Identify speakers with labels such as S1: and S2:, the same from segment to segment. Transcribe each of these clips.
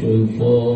S1: شفاعة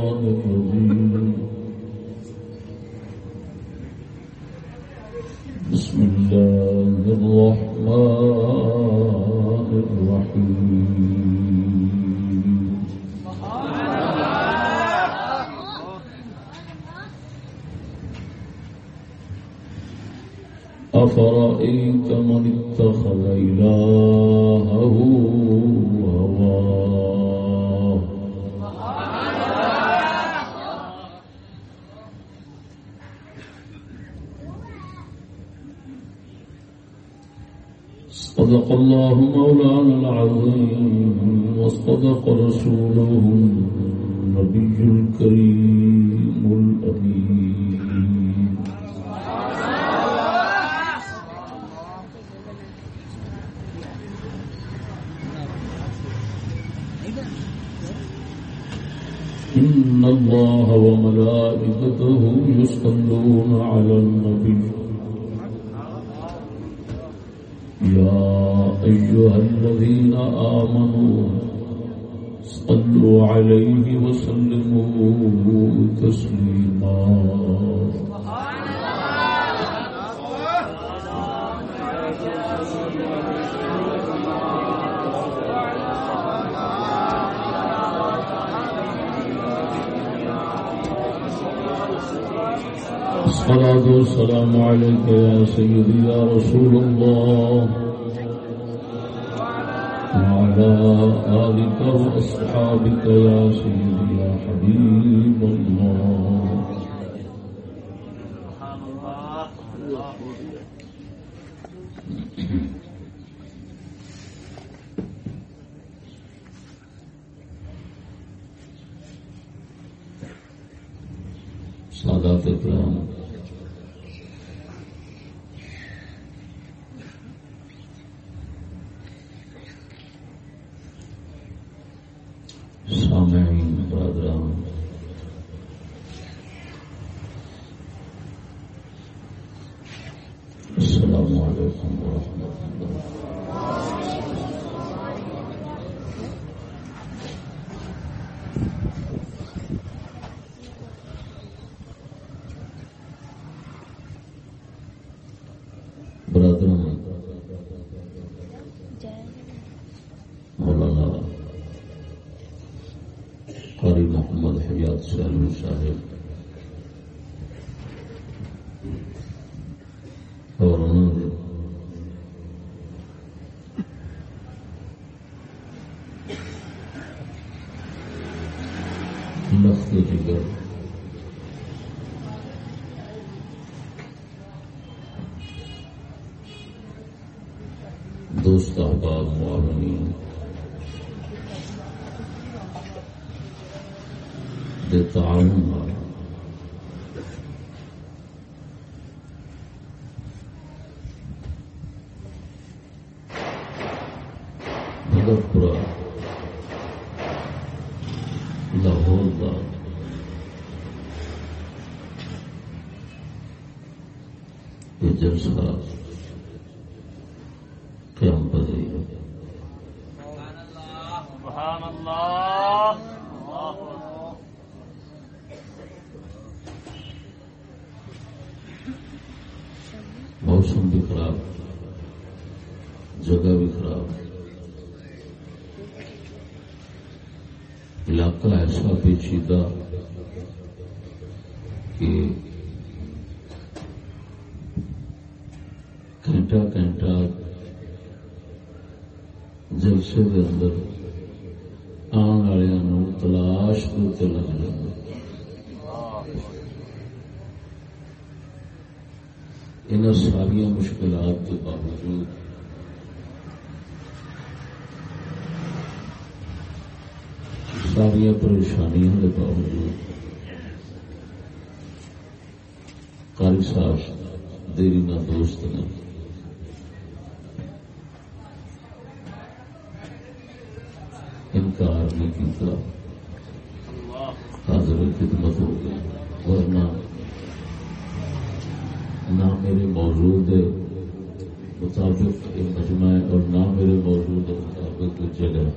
S1: سیالو صاحب جلسہ قیام پذیر موسم بھی خراب جگہ بھی خراب۔ علاقہ ایسا پیچیدہ جلسے کے اندر آن والوں تلاش کے لگ جائے ان ساری مشکلات کے باوجود ساری پریشانیاں کے باوجود قاری صاحب، دیری نہ دوست نے انکار نہیں کیتا۔ حاضر خدمت ہو گیا۔ ورنہ نہ میرے موجود مطابق مجمع ہے اور نہ میرے موجود مطابق جگہ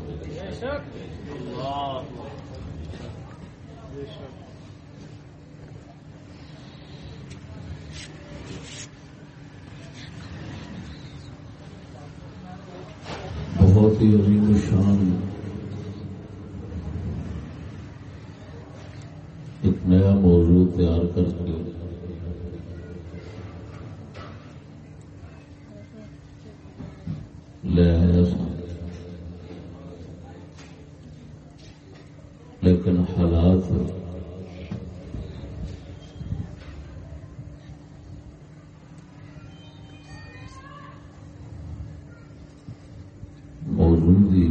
S1: بہت ہی عظیم شان ایک نیا موضوع تیار کر کے۔ لے آیا لیکن حالات موجودی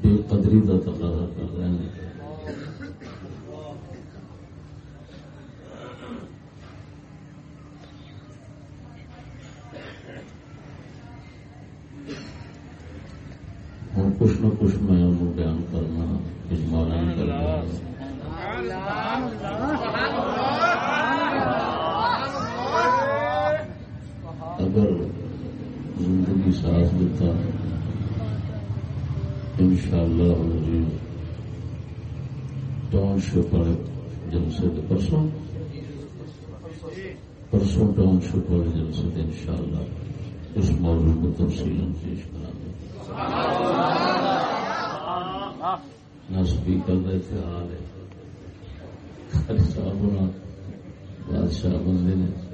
S1: بے قدری کا تقاضا کر رہے ہیں ہوں کچھ نہ کچھ میں انہوں بیان کرنا اجمالا نہیں کرنا اگر زندگی ساتھ دیتا۔ ان شاء اللہ جی ٹاؤن شپ والے جلسے پرسوں؟ پرسوں ٹاؤن شپ والے جلسے ان شاء اللہ اس موضوع کو تفصیل پیش کرا دیں نہ اسپیکر کا اتحاد ہے خالی صاحب ہونا، بادشاہ بندے نے۔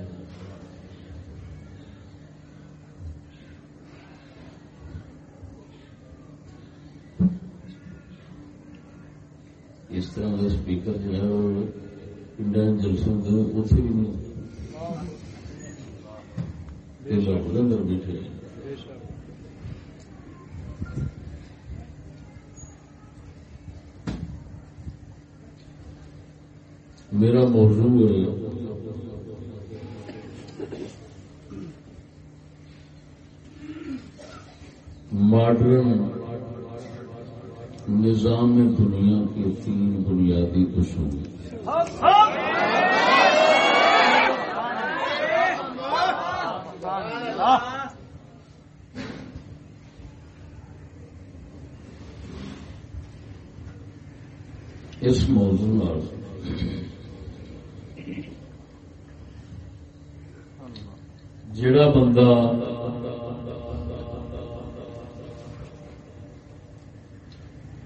S1: اس طرح کا اسپیکر جو ہے وہ انڈیا جلسوں کے اتنے بھی نہیں۔ لوگ اندر بیٹھے۔ ہیں میرا موضوع ہے ماڈرن نظام دنیا کے تین بنیادی اصول اس موضوع جڑا بندہ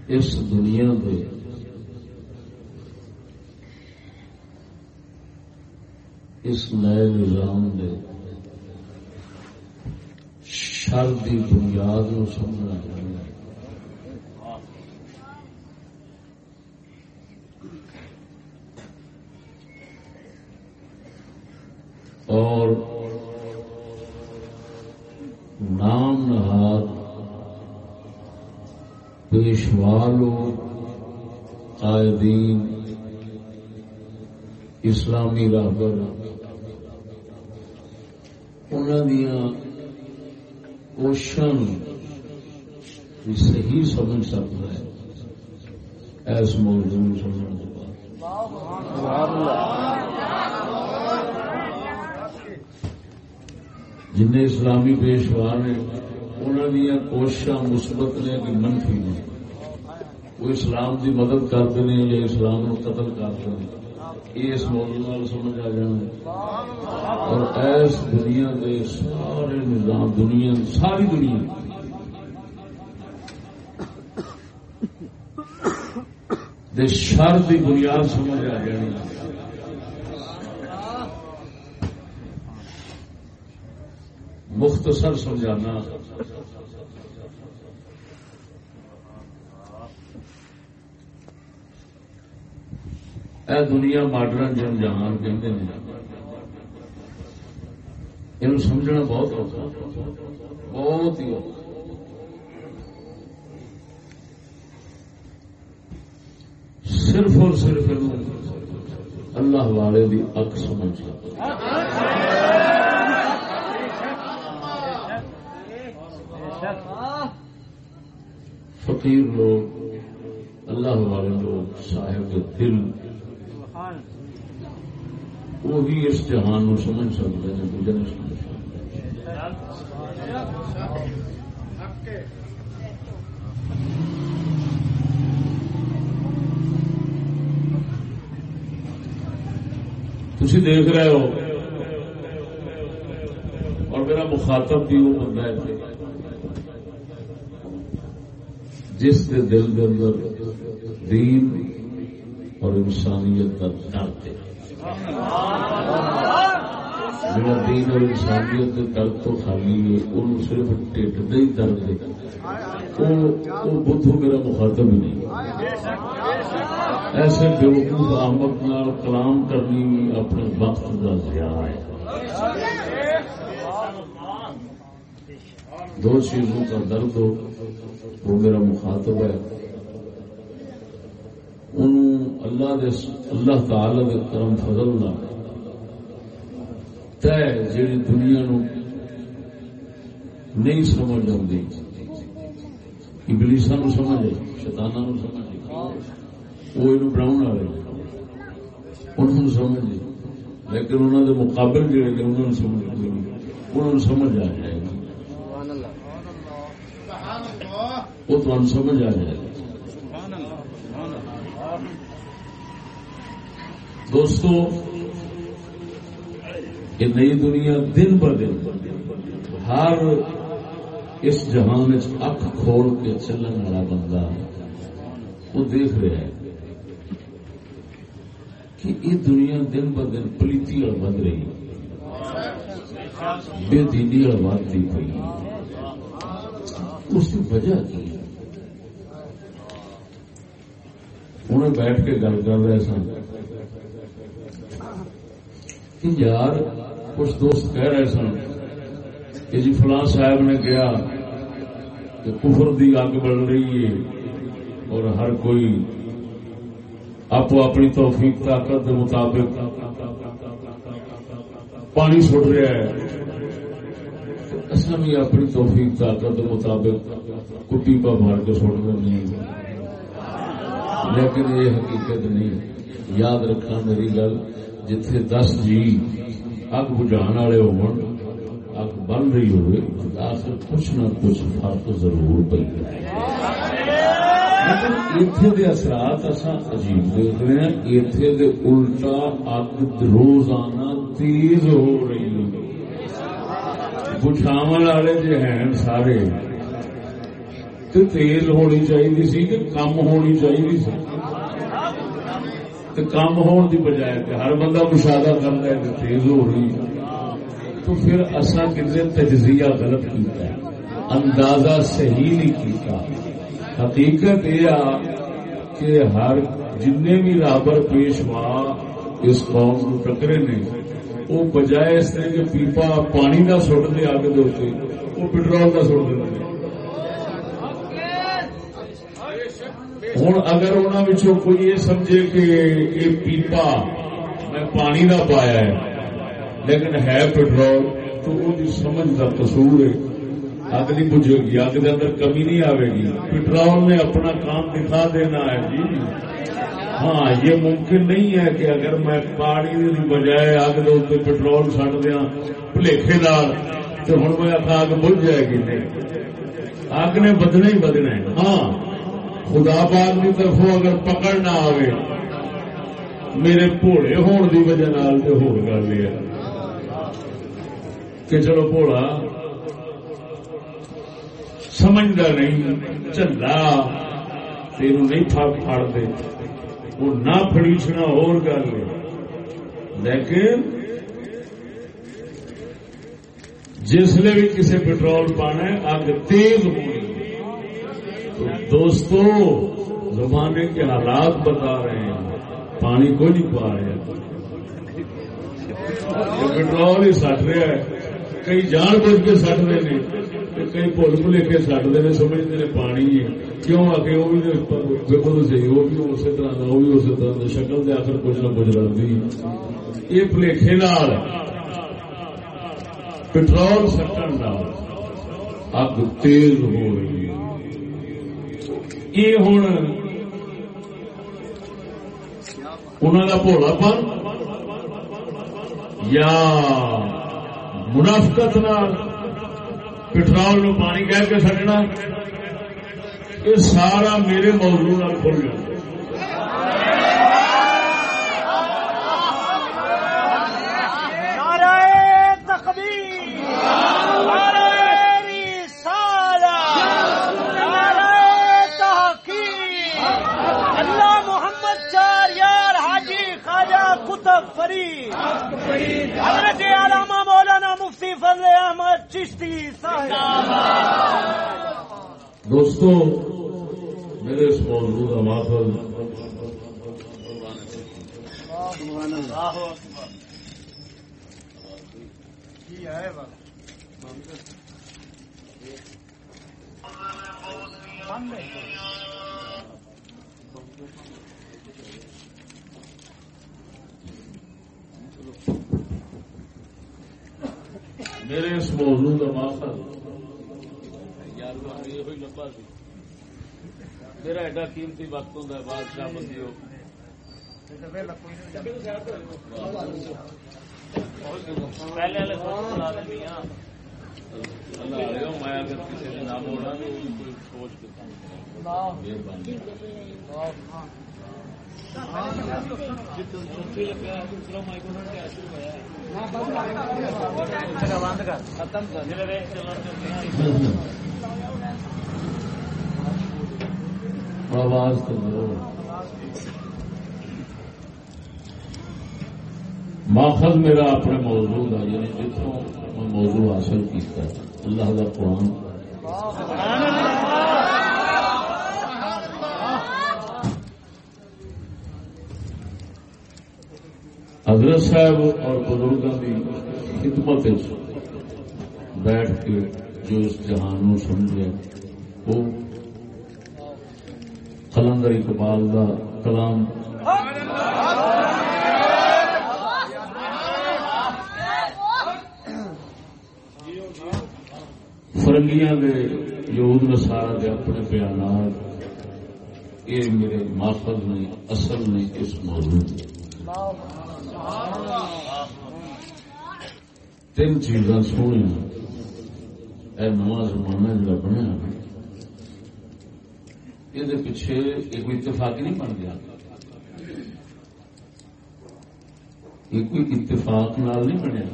S1: اس دنیا دے۔ اس نئے نظام دے۔ شر کی بنیاد نو سمجھنا۔ اسلامی راہبر انہوں دیا کوششوں بھی صحیح سمجھ سکتا ہے۔ ایس موضوع سمجھنے کے بعد۔ جن اسلامی پیشوا نے انہوں دیا کوششاں مثبت نے کہ منفی نے، وہ اسلام کی مدد کرتے ہیں یا اسلام کو قتل کرتے ہیں اس موضوع سمجھ آ جانا اور ایس دنیا کے سارے نظام دنیا، ساری دنیا۔ دے شر کی بنیاد سمجھ آ جانی مختصر سمجھانا۔ اے دنیا ماڈرن جن جہان کہتے ہیں یہ سمجھنا بہت اوکھا، بہت ہی اوکھا۔ صرف اور صرف اللہ والے بھی اک سمجھ۔ فقیر لوگ، اللہ والے لوگ، صاحب دل وہی اس جہان نو سمجھ سکتے ہیں، دوجے نہیں سمجھ سکتے تھی دیکھ رہے ہو؟ اور میرا مخاطب بھی وہ بندہ ہے جی۔ جس کے دل کے اندر دین اور انسانیت کا درد ہے میرا دین اور انسانیت کے درد تو خالی ہے ان صرف ٹھڈ نہیں درد ہے وہ بدھو میرا مخاطب ہی نہیں۔ ایسے بیوقوف احمد نال کلام کرنی اپنے وقت کا ضیاع ہے۔ دو چیزوں کا درد ہو، وہ میرا مخاطب ہے۔ اللہ دے اللہ تعالی دے کرم فضل نہ طے جیڑی دنیا نو نہیں سمجھ آتی ابلیسا نو سمجھ آئی نو سمجھ وہ یہ والے انہوں سمجھ لیکن انہوں نے مقابل جڑے نے انہوں سمجھ انہوں سمجھ آ جائے گی۔ وہ تو سمجھ آ جائے گا دوستو، یہ نئی دنیا دن ب دن ہر اس جہان اک کھول کے چلن والا بندہ وہ دیکھ رہا ہے کہ یہ دنیا دن ب دن پلیتی اور بن رہی، بے دینی اور بات پی اس کی وجہ کی؟ انہیں بیٹھ کے گل کر رہے سن کہ یار کچھ دوست کہہ رہے سن کہ جی فلاں صاحب نے کیا کہ کفر دی اگ بڑھ رہی ہے اور ہر کوئی آپ اپنی توفیق طاقت کے مطابق پانی سٹ رہا ہے۔ اصل بھی اپنی توفیق طاقت کے مطابق کٹی پا مار کے سٹ رہے نہیں لیکن یہ حقیقت نہیں یاد رکھنا میری گل جتھے دس جی اگ بجھان والے اگ بن رہی ہوئے آخر کچھ نہ کچھ فرق ضرور پی اتنے اثرات عجیب دیکھ رہے ہیں اتنے الٹا اگ روزانہ تیز ہو رہی بچھاو والے جو ہیں سارے تو تیز ہونی چاہیے سی کہ کم ہونی چاہیے سی کم ہون کی بجائے کہ ہر بندہ مشاہدہ کرتا ہے تیز ہو رہی ہے۔ تو پھر اصا کتنے تجزیہ غلط کیتا ہے؟ اندازہ صحیح نہیں کیتا۔ حقیقت یہ کہ ہر جن بھی رابر پیشوا اس قوم کو ٹکرے نے، وہ بجائے اس طرح کے پیپا پانی کا سٹ دے اگ دے وہ پٹرول کا سٹ دے ہوں اگر انہوں کوئی یہ سمجھے کہ یہ پیپا میں پانی کا پایا ہے لیکن ہے پٹرول تو وہ سمجھ کا قصور ہے اگ نہیں بجے گی اگ کے اندر کمی نہیں آئے گی پٹرول نے اپنا کام دکھا دینا ہے جی ہاں یہ ممکن نہیں ہے کہ اگر میں پانی کی بجائے اگ دے پٹرول سٹ دیا بھلےکھے دار تو ہوں میں اگ بج جائے گی نہیں اگ نے بدنا ہی بدنا ہے ہاں خدا پاک کی طرف اگر پکڑ نہ آئے میرے بھوڑے ہون کی وجہ نال تو ہو گل یہ کہ چلو بھوڑا سمجھتا نہیں چلا تین نہیں پڑ دے وہ نہ فڑیچنا اور گل لیکن جسے بھی کسی پٹرول پانا اگ تیز ہونی۔ دوستو زمانے کے حالات بتا رہے ہیں۔ پانی کو نہیں پا رہے پٹرول ہی سٹ رہا ہے۔ کئی جان بوجھ کے سٹ رہے ہیں کئی بھول بھلے کے سٹتے ہیں، سمجھتے ہیں پانی ہے۔ کیوں آ کے وہ بھی دیکھو تو صحیح وہ بھی اسی طرح کا وہ بھی اسی طرح کا شکل سے آخر کچھ نہ کچھ لگتی یہ پلیخے نال پٹرول سٹن اگ تیز ہو رہی ہے۔ یہ ہوں انہوں کا بھولا پن یا منافقت پٹرول نو پانی کہہ کے سٹنا یہ سارا میرے موضوع کھل جائے
S2: حضرت علامہ مولانا مفتی فضل احمد چشتی
S1: دوستو میرے اس موضوع کا ماحول میرے اس موضوع کا ماحول میرا ایڈا قیمتی وقت ہوں بادشاہ بندی ہو
S2: پہلے
S1: میں اگر کسی نے نام ہونا سوچ کے مہربانی۔ آواز تو ماخذ میرا اپنے موضوع کا یعنی جتوں میں موضوع حاصل کیا اللہ کا قرآن۔ حضرت صاحب اور بزرگوں کی خدمت بیٹھ کے جو اس جہان سمجھے، وہ کلندر اقبال کا کلام۔ فرنگیاں دے یہود نسارا دے اپنے بیانات، یہ میرے ماخذ نہیں، اصل نہیں، اس موضوع۔ تین چیزاں سونی اے نواں زمانہ جڑا جی بنیا یہ پیچھے ایک اتفاق نہیں بن گیا۔ یہ کوئی اتفاق نال نہیں بنیا۔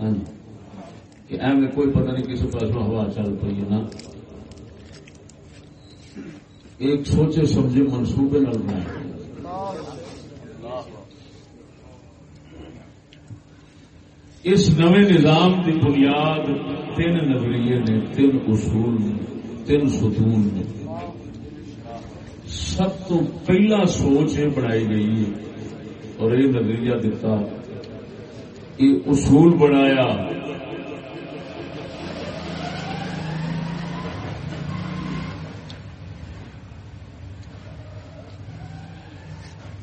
S1: ہاں جی۔ کہ ایم کوئی پتہ نہیں کسی پاس ہوا چل پی ہے نا۔ ایک سوچے سمجھے منصوبے نال بنایا۔ اس نئے نظام کی بنیاد تین نظریے نے، تین اصول نے، تین ستون نے۔ سب تو پہلا سوچ یہ بنائی گئی ہے اور یہ نظریہ دیتا یہ اصول بنایا۔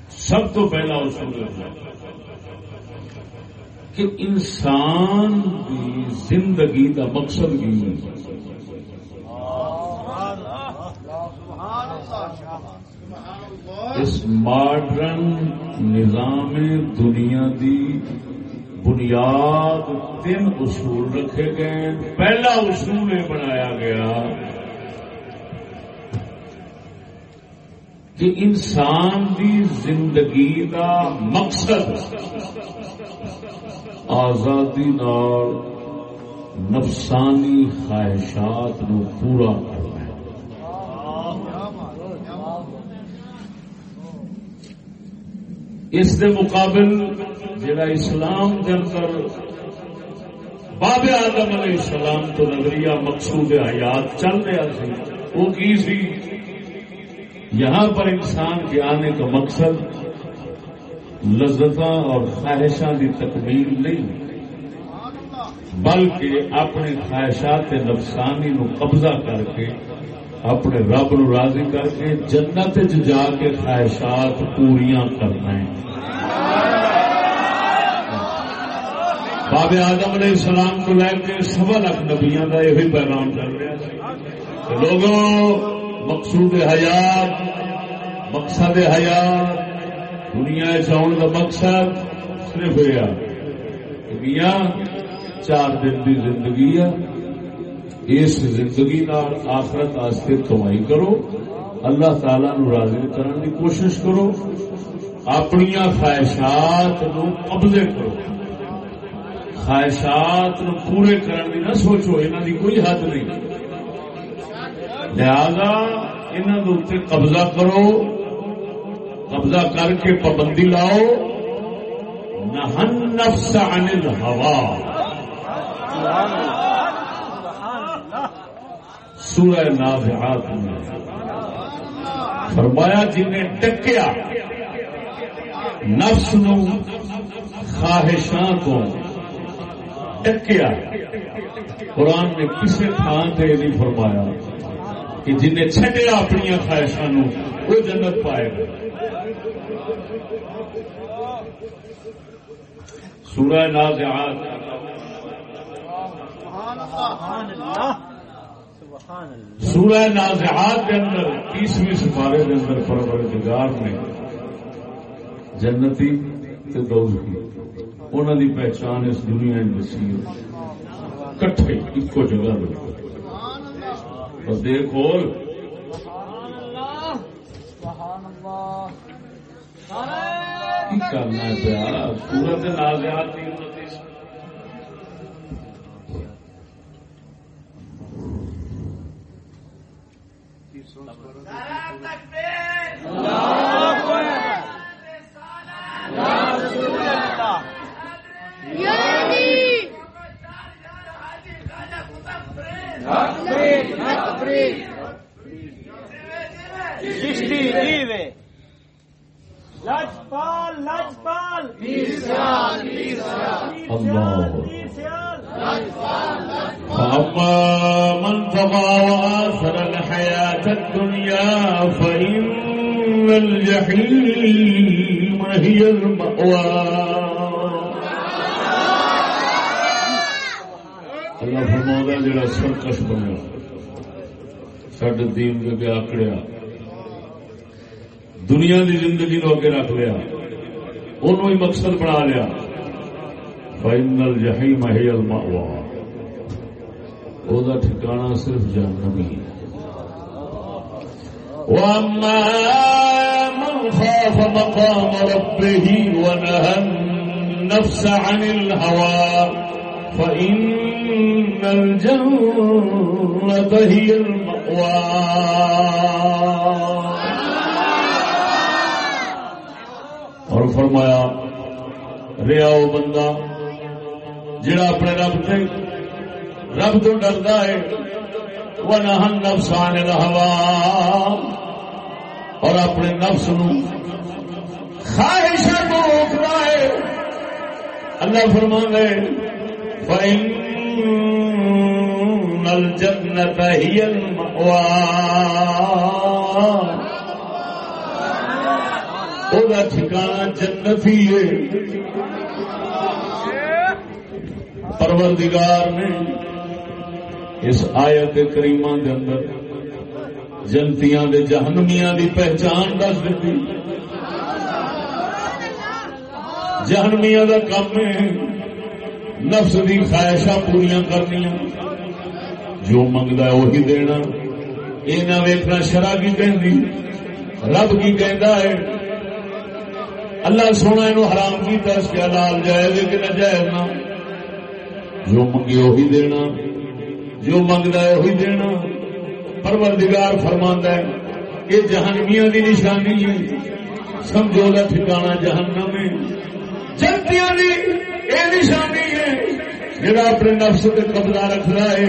S1: سب تو پہلا اصول کہ انسان کی زندگی کا مقصد کی اس ماڈرن نظام دنیا دی بنیاد تین اصول رکھے گئے پہلا اصول یہ بنایا گیا کہ انسان دی زندگی کا مقصد آزادی نال نفسانی خواہشات نو پورا کرنا اس دے مقابل جڑا اسلام کے اندر باب آدم علیہ السلام تو نظریہ مقصود حیات چل رہا سی، وہ کی سی؟ یہاں پر انسان کے آنے کا مقصد لذت اور خواہشاں کی تکمیل نہیں، بلکہ اپنے خواہشات نفسانی نو قبضہ کر کے اپنے رب نو راضی کر کے جنت جا کے خواہشات پوریا کرنا ہے۔ بابے آدم علیہ السلام کو لے کے سوا لاکھ نبیاں کا یہ پیغام چل رہا ہے۔ لوگوں، مقصود حیات، مقصد حیات دنیا چاؤن کا مقصد صرف یہ چار دن کی زندگی ہے۔ اس زندگی آخرت آستے کمائی کرو۔ اللہ تعالی نو راضی کرنے کی کوشش کرو۔ اپنی خواہشات نو قبضے کرو۔ خواہشات نو پورے کرنے کی نہ سوچو انہوں کی کوئی حد نہیں۔ لہذا انہوں کے قبضہ کرو۔ قبضہ کر کے پابندی لاؤ۔ نہن نفس عن سورہ نازعات میں فرمایا جنہیں ٹکیا، نفس نو خواہشاں کو ٹکیا۔ قرآن نے کسی تھان سے نہیں فرمایا کہ جنہیں چھٹیا اپنی خواہشاں وہ جنت پائے گا۔ سورہ نازعات۔ سورہ نازعات کے اندر، تیسویں سپارے کے اندر پروردگار نے جنتی تے دوزخی انہوں کی پہچان اس دنیا دسی کٹھے ایک جگہ بس دیکھو سبحان اللہ سبحان اللہ۔ کرنا پیا سورت نازیات فأما من طغى وآثر الحياة الدنيا فإن الجحيم هي المأوى. اللہ فرما جڑا سرکش بنیا. سڈے دین کے آکڑیا. دنیا دی زندگی نو اگے رکھ لیا انہوں ہی مقصد بنا لیا۔ فائنل جہی محل وہ ٹھکانا صرف جہنمی ہے وَأَمَّا مَنْ خَافَ مَقَامَ رَبِّهِ وَنَهَى النَّفْسَ اور فرمایا ریا وہ بندہ، جڑا اپنے رب سے رب تو ڈردا ہے وہ نہن نفسان ہوا اور اپنے نفس نو خواہش کو روکنا ہے۔ اللہ فرما دے فائن الجنت ہی المأوى۔ وہ ٹھکانا جنت ہی ہے پروردگار نے اس آیت کریمہ کے اندر جنتیاں دے جہنمیاں دی پہچان دس دیتی جہنمیاں دا کام ہے نفس دی خواہشاں پوریا کرنی جو منگتا ہے وہی دینا یہ نہ ویکنا شرح کی کہ رب کی کہہ ہے اللہ سونا یہ حرام کی دس کیا لال جائز کہ نہ جائز نہ؟ جو منگی وہی دینا، جو منگتا ہے وہی دینا۔ پروردگار فرما ہے یہ جہنمیاں دی نشانی ہے سمجھو کا ٹھکانا جہنم ہے۔ جنتیاں دی یہ نشانی ہے۔ جڑا اپنے نفس پہ قبضہ رکھتا ہے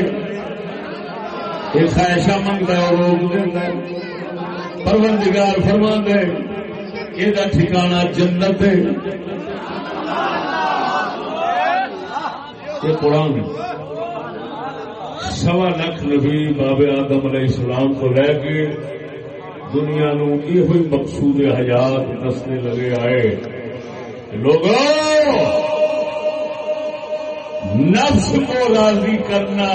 S1: یہ خواہشہ منگتا ہے، اور روک دینا ہے۔ پروردگار فرما ہے یہ ٹھکانا جنت ہے یہ قرآن سوا لکھ نبی بابے آدم علیہ السلام کو لے کے دنیا نو یہ ہوئی مقصود حیات دسنے لگے آئے لوگ نفس کو راضی کرنا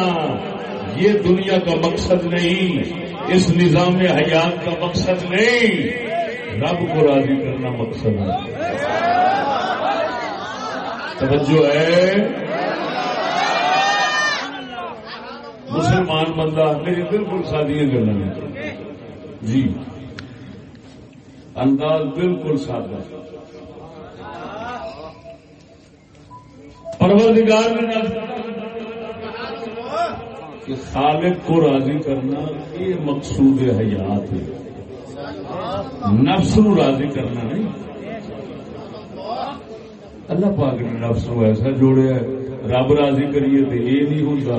S1: یہ دنیا کا مقصد نہیں اس نظام حیات کا مقصد نہیں رب کو راضی کرنا مقصد ہے۔ توجہ ہے۔ مسلمان بندہ میری بالکل سادی کرنا جی۔ انداز بالکل سادہ۔ پروردگار کہ خالق کو راضی کرنا یہ مقصود حیات ہے۔ نفس نو راضی کرنا نہیں. اللہ پاک نے نفس نو ایسا جوڑیا رب راضی کریے تو یہ نہیں ہوتا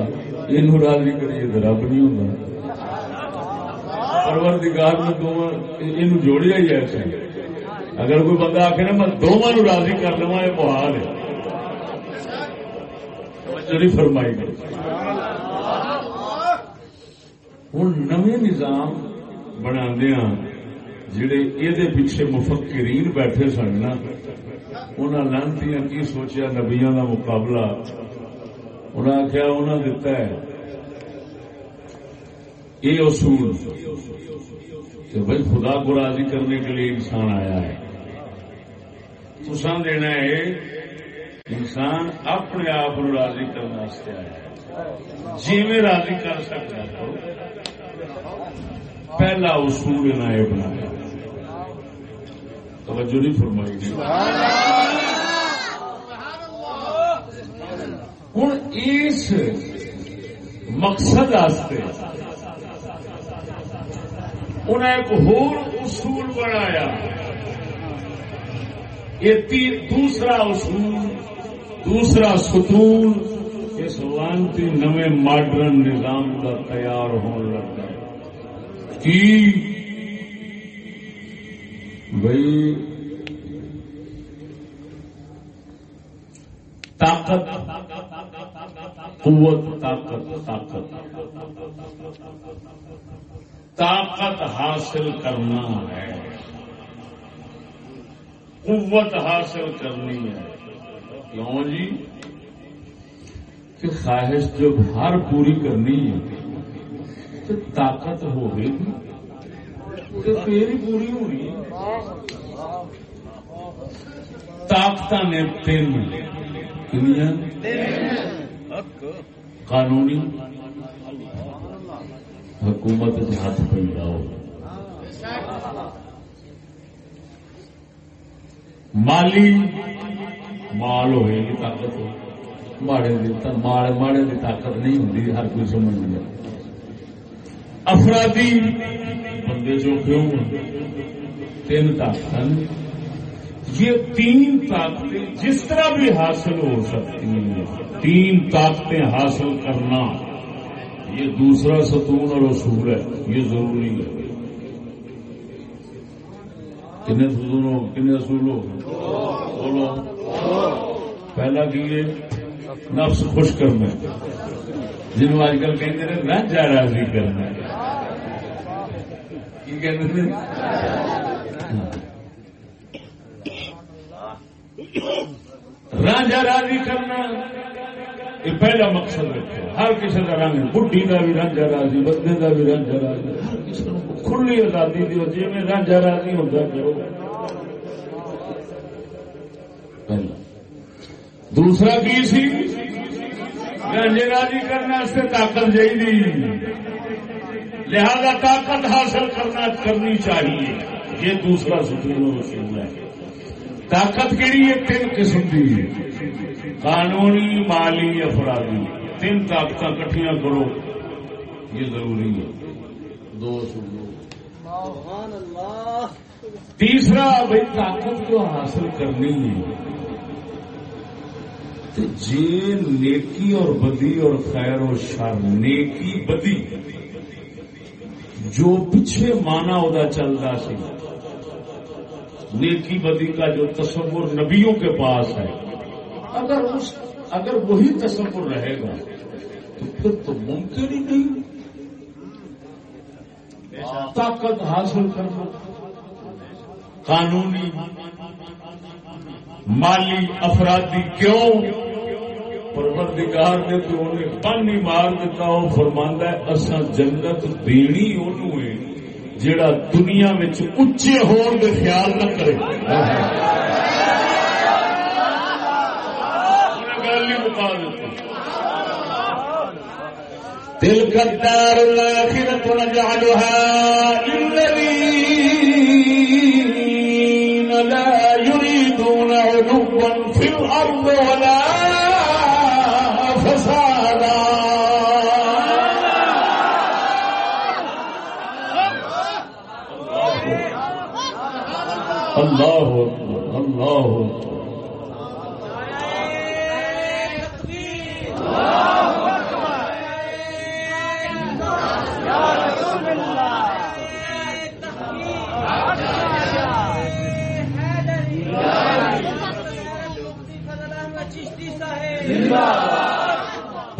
S1: یہ راضی کریے تو رب نہیں ہوتا پروردگار نے دونوں جوڑیا ہی ایسا اگر کوئی بندہ آخر میں دونوں راضی کر لوا یہ بحال ہے۔ فرمائی گئی۔ ہوں نو نظام بنا جڑے یہ پیچھے مفکرین بیٹھے سن نا انہوں لانتی کی سوچیا نبیا کا مقابلہ؟ انہیں آخیا انہوں دتا ہے یہ اصول، کہ بھائی خدا کو راضی کرنے کے لیے انسان آیا ہے۔ تسان دینا ہے، انسان اپنے آپ راضی کرنے آیا جی میں راضی کر سکتا پہلا اصول یہ بنایا۔ توجہ نہیں فرمائی گئی۔ ہوں اس مقصد انہیں ایک ہور اصول بنایا۔ یہ دوسرا اصول، دوسرا ستون، اس لانتی نئے ماڈرن نظام کا تیار ہونے لگا کی؟ بھائی، طاقت، قوت، طاقت طاقت۔ طاقت حاصل کرنا ہے۔ قوت حاصل کرنی ہے۔ کیوں جی؟ کہ خواہش جب ہر پوری کرنی ہے، تو طاقت ہو گئی پھر ہی پوری ہونی طاقت نے تین قانونی حکومت ہاتھ پہ جاؤ مالی مال ہوئے گی طاقت ہو ماڑے ماڑے کی طاقت نہیں ہوتی ہر کوئی سمجھ گیا افرادی بندے جو کیوں تین طاقت یہ تین طاقتیں جس طرح بھی حاصل ہو سکتی ہیں، تین طاقتیں حاصل کرنا، یہ دوسرا ستون اور اصول ہے، یہ ضروری ہے۔ کن ستون ہو کن اصول ہو؟ بولو۔ پہلا کی نفس خوش کرنا جنوب اج کل کہ رانجا راضی کرنا۔ رانجا راضی کرنا یہ پہلا مقصد رکھے ہر کسی کا رنگ بڈی کا بھی رنجا راضی بندے کا بھی رنجا راضی ہر کسی کو کھلی آزادی دی جی میں رانجا راضی ہوتا کرو دوسرا کی سی رانجے راضی کرنے طاقت چاہیے لہذا طاقت حاصل کرنا کرنی چاہیے۔ یہ دوسرا ستون رسول ہے۔ طاقت کہڑی ہے؟ تین قسم کی قانونی، مالی، افرادی۔ تین طاقت کٹیاں کرو۔ یہ ضروری ہے۔ دو تیسرا بھائی طاقت کو حاصل کرنی ہے۔ جی نیکی اور بدی اور خیر و شر۔ نیکی، بدی۔ جو پیچھے مانا ادا چل رہا سی۔ نیکی بدی کا جو تصور نبیوں کے پاس ہے۔ اگر اس اگر وہی تصور رہے گا، تو پھر تو ممکن ہی نہیں۔ طاقت حاصل کرنا۔ قانونی، مالی افرادی کیوں پروردگار نے تو انہیں پن ہی مار دیتا، وہ فرماندا ہے، اساں جنت دینی اونوں ہے جیڑا دنیا وچ اچے ہون دے خیال نہ کرے۔ گل ہی مکا تلك الدار الآخرة نجعلها للذين لا يريدون علوا في الأرض ولا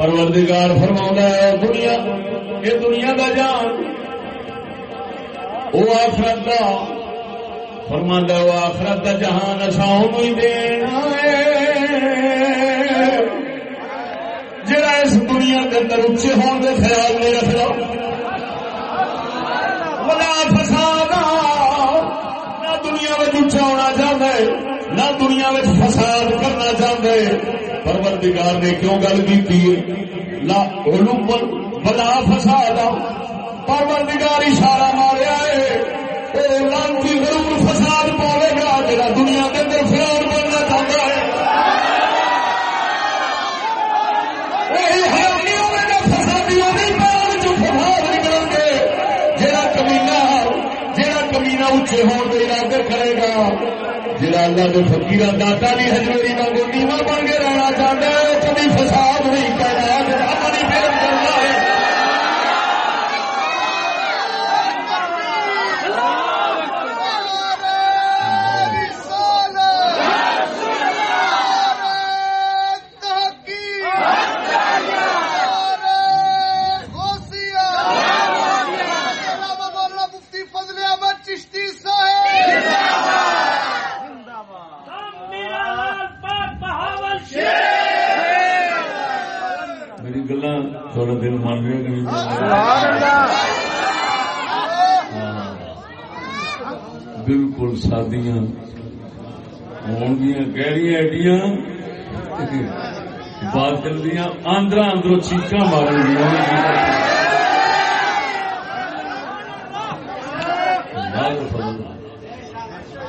S1: پروردگار فرما ہے دنیا یہ دنیا کا جان وہ آخرت کا فرما وہ آخرت کا جہان اصاؤں ہی دینا جڑا اس دنیا کے اندر اچے ہونے کے خیال نہیں رکھ لو فساد نہ دنیا میں اچا ہونا چاہتا ہے، نہ دنیا میں فساد کرنا چاہتا ہے۔ پروردگار نے کیوں گل کی لا بلا فساد پروردگار اشارہ ماریا ہے۔ لانتی جی ضرور فساد پاوے گا جا دنیا کے اندر فراڈ بننا چاہتا ہے۔ اچھے ہونے کے ارادے کرے گا۔ جڑا اللہ کے فکیر داتا بھی ہجوری واگو نیوا بن کے رہنا چاہتا ہے کبھی فساد نہیں کر اپنی محنت کرنا ہے
S3: مفتی فضل احمد چشتی صاحب
S1: میری گلا تھوڑا دل مان رہے کہ نہیں ہاں۔ بالکل سادیاں ہون گیا گہری ایڈیاں باطل دیا آندرا اندروں چیخا مارن گیا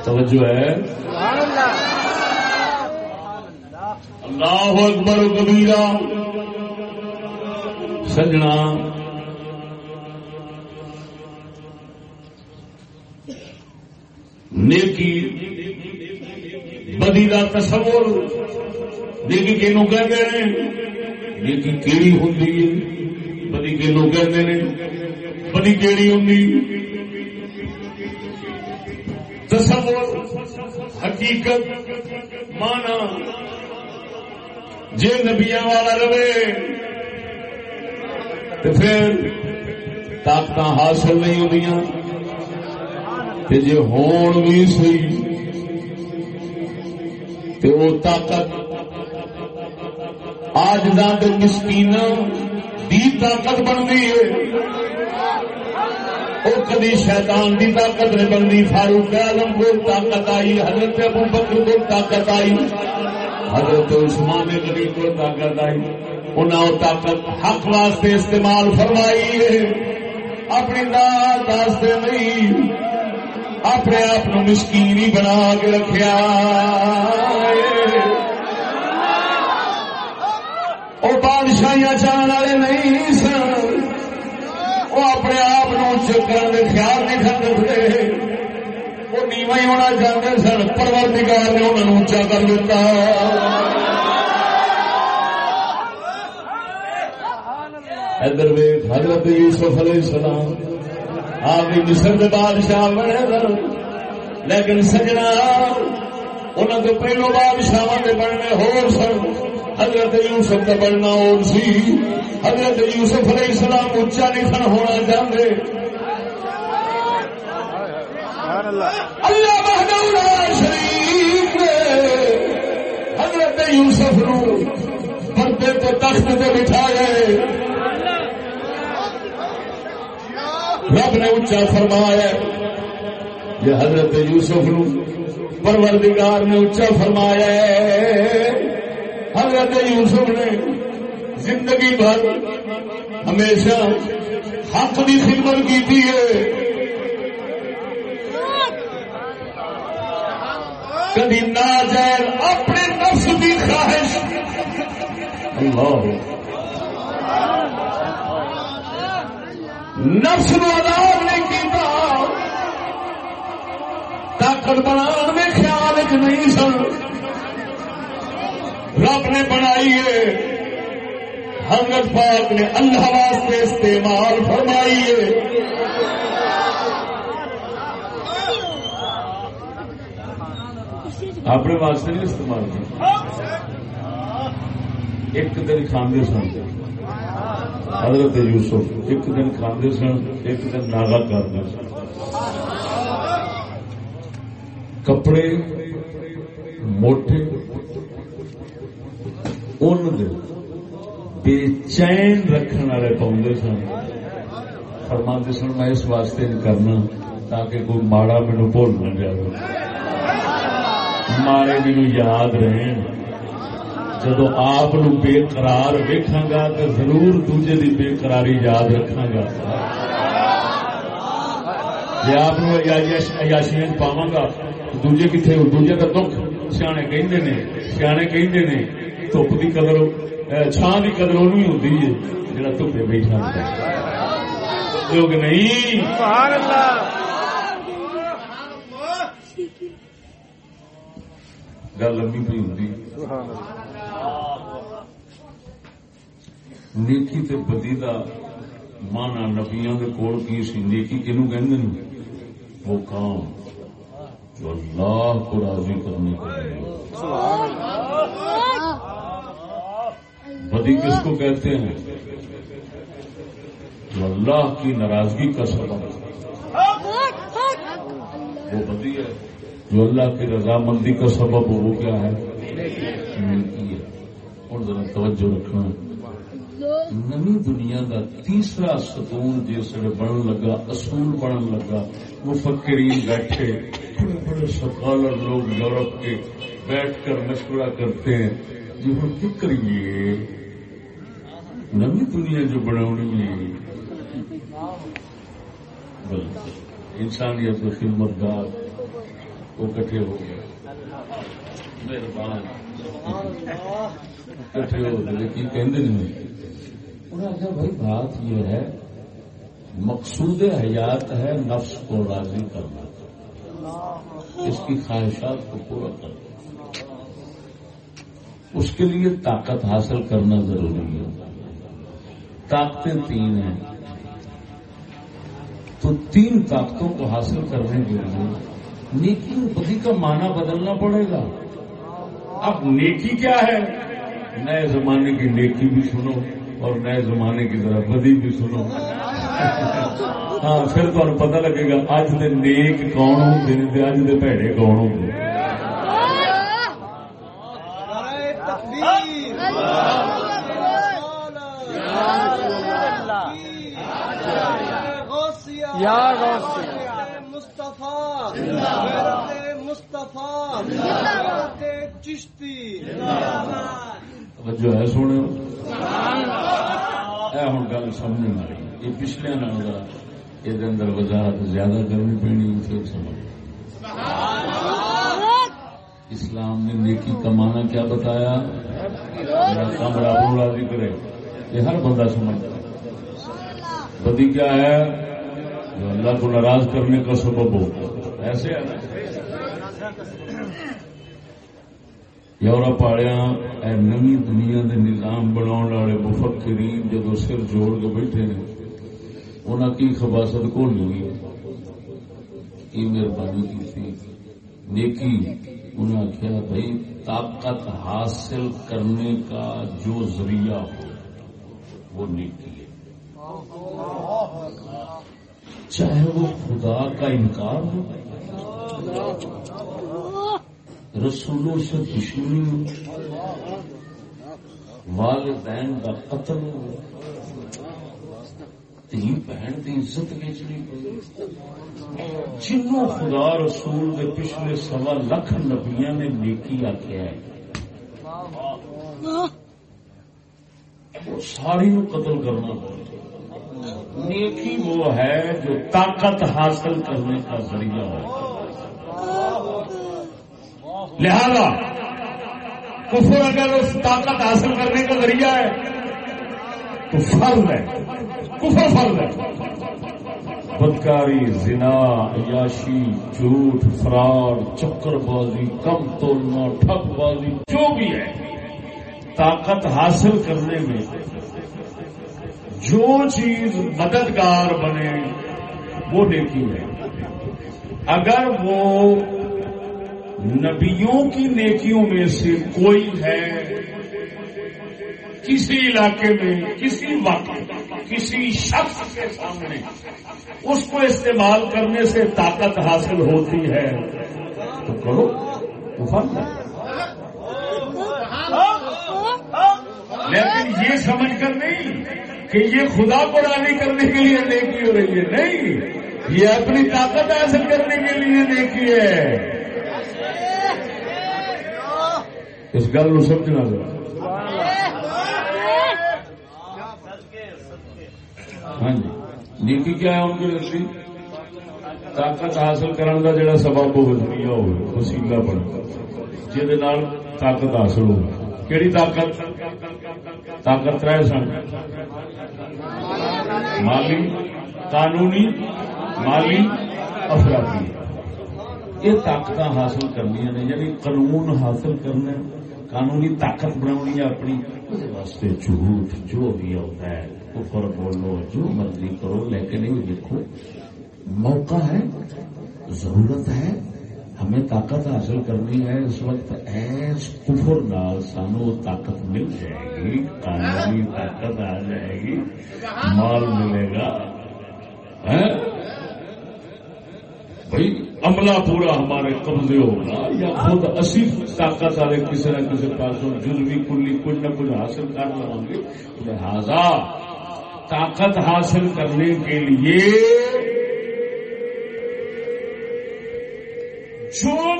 S1: توجہ ہے اللہ اکبر و کبیرہ سجنا نیکی بدی کا تصور نیکی کینو کہتے ہیں؟ نیکی کیڑی ہوں بدی کینو کہتے ہیں؟ بدی کیڑی ہوں تصور حقیقت مانا۔ جے نبیا والا رہے، تو پھر طاقت حاصل نہیں ہوتی جی ہون بھی سی تو وہ طاقت آج دند مسکین دی طاقت بنتی ہے۔ وہ کدی شیطان دی طاقت نہیں بنتی۔ فاروق اعظم کو طاقت آئی، حضرت ابو بکر کو طاقت آئی۔ حضرت عثمان غنی کو طاقت آئی۔ انہوں طاقت حق واسطے استعمال فرمائی ہے۔ اپنی داد واسطے نہیں، اپنے آپ مسکین ہی بنا کے رکھیا وہ بادشاہیاں چاہنے والے نہیں سن۔ وہ اپنے آپ چکر کے خیال نہیں کر رکھتے وہ نیوا ہی ہونا چاہتے سن۔ پروردگار نے انہوں اونچا کر دیتا ادھر ویخ حضرت یوسف علیہ السلام۔ آپ مصر کے بادشاہ بنے سن۔ لیکن سجنا انہوں تو پہلو بادشاہ کے بننے ہو سن۔ حضرت یوسف کا بننا اور سی۔ حضرت یوسف علیہ السلام اچا نہیں سن ہونا چاہتے اللہ بہادر شریف نے حضرت یوسف نو پردے کو تخت پہ بٹھا گئے رب نے اچا فرمایا یہ حضرت یوسف نو پروردگار نے اچا فرمایا حضرت یوسف نے زندگی بھر ہمیشہ حق کی خدمت کی ہے۔ کبھی نہ اپنے نفس کی خواہش۔ اللہ۔ نفس نو آزاد نہیں کیتا۔ طاقت بنا میں خیال نہیں سن۔ رب نے بنائی ہے۔ حضرت پاک نے اللہ واسطے استعمال فرمائی ہے۔ اپنے واسطے نہیں استعمال کیا۔ ایک دن کھانے سن۔ حضرت یوسف ایک دن کھانے سن، ایک دن ناگا کرتے سن۔ کپڑے موٹے ان بے چین رکھنے والے پاؤں سن۔ فرما سن، میں اس واسطے نہیں کرنا تاکہ کوئی ماڑا مینو بھول نہ جائے مارے مینو یاد رہے جدو آپ بے قرار ویکھا گا تو ضرور دوجے دی بے قراری یاد رکھا گا۔ جی آپ ایاشیا پاوا گا، دوجے کتنے دوجے کا دکھ۔ سیانے کہندے نے، سیانے کہندے نے۔ دھوپ کی قدر چھان کی قدر ان ہوتی ہے جڑا بیٹھا نہیں گل لمبی پی ہوں نیکی تے بدی دا مانا نبیاں دے کول کی سی نیکی کنو کہندے نے وہ کام جو اللہ کو راضی کرنے کے لیے بدی کس کو کہتے ہیں؟ جو اللہ کی ناراضگی کا سبب وہ بدی ہے۔ جو اللہ کی رضامندی کا سبب وہ کیا ہے؟ اور ذرا توجہ رکھنا۔ نئی دنیا کا تیسرا ستون جسے بن لگا، اصول بن لگا، مفکرین بیٹھے، بڑے بڑے سکالر لوگ یورپ کے بیٹھ کر مشورہ کرتے ہیں۔ جی ہم کیا کریے نئی دنیا جو بناونی ہے انسانیت خدمت گار وہ کٹھے ہو گئے۔ مہربان۔ کٹھے ہو گئے۔ کی کہندے نہیں انہوں نے بھائی بات یہ ہے، مقصود حیات ہے نفس کو راضی کرنا۔ اس کی خواہشات کو پورا کرنا۔ اس کے لیے طاقت حاصل کرنا ضروری ہے۔ طاقتیں تین ہیں۔ تو تین طاقتوں کو حاصل کرنے کے لیے نیکی بدی کا معنی بدلنا پڑے گا۔ اب نیکی کیا ہے؟ نئے زمانے کی نیکی بھی سنو اور نئے زمانے کی طرف بدی بھی سنو۔ ہاں پھر تمہیں پتہ لگے گا اج دے نیک کون ہوں؟ اج دے پیڑے کون جو ہے سونے ہوں گل سمجھ آ رہی یہ پچھلے یہ اندر وضاحت زیادہ کرنی پینی پھر سمجھ اسلام نے نیکی کمانا کیا بتایا؟ کام رابو راضی کرے۔ یہ ہر بندہ سمجھتا ہے۔ بدی کیا ہے؟ جو اللہ کو ناراض کرنے کا سبب ہو۔ ایسے ہے یورپ والے نوی دنیا دے نظام بنا والے مفکرین جدو سر جوڑ کے بیٹھے نے انہوں کی خباست کو لگی کی مہربانی کی نیکی انہوں نے آخیا بھائی طاقت حاصل کرنے کا جو ذریعہ ہو، وہ نیکی ہے۔ اچھا چاہے وہ خدا کا انکار ہو۔ رسولوں سے دشمنی والدین کا قتل دھی بہن کی عزت ویچنی پی جنوں خدا رسول کے پچھلے سوا لکھ نبیا نے نیکی آخیا ہے۔ ساری نو قتل کرنا پڑے نیکی وہ ہے جو طاقت حاصل کرنے کا ذریعہ ہے لہذا کفر اگر اس طاقت حاصل کرنے کا ذریعہ ہے، تو فرض ہے۔ کفر فرض ہے۔ بدکاری، زنا، عیاشی، جھوٹ، فراڈ، چکر بازی، کم تولنا ٹھپ بازی، جو بھی ہے، طاقت حاصل کرنے میں جو چیز مددگار بنے، وہ نیکی ہے۔ اگر وہ نبیوں کی نیکیوں میں سے کوئی ہے، کسی علاقے میں، کسی وقت، کسی شخص کے سامنے، اس کو استعمال کرنے سے طاقت حاصل ہوتی ہے، تو کرو۔ ہے۔ لیکن یہ سمجھ کر نہیں۔ کہ یہ خدا کو راضی کرنے کے لیے نیکی ہو رہی ہے۔ نہیں، یہ اپنی طاقت حاصل کرنے کے لیے نیکی ہے۔ اس گل نو سمجھنا ذرا۔ ہاں جی۔ نیکی کیا ہے ان کے نزدیک طاقت حاصل کرنے کا جڑا سبب ہو ذریعہ ہو وسیلہ بن۔ جہد طاقت حاصل ہو کہڑی طاقت؟ طاقت تر سن۔ مالی، قانونی، مالی افرادی۔ یہ طاقت حاصل کرنی نے یعنی قانون حاصل کرنا قانونی طاقت بنا اپنی۔ واسطے جھوٹ جو بھی ہوتا ہے، کفر بولو، جو مرضی کرو، لیکن یہ دیکھو، موقع ہے، ضرورت ہے ہمیں طاقت حاصل کرنی ہے اس وقت ایس کفر نال سانو طاقت مل جائے گی، قانونی طاقت آ جائے گی، مال ملے گا۔ بھائی، عملہ پورا ہمارے قبضے ہوگا یا خود اسی طاقت والے کسی نہ کسی پاس جزوی کلی کچھ نہ کچھ حاصل کر لوں گے۔ لہذا، طاقت حاصل کرنے کے لیے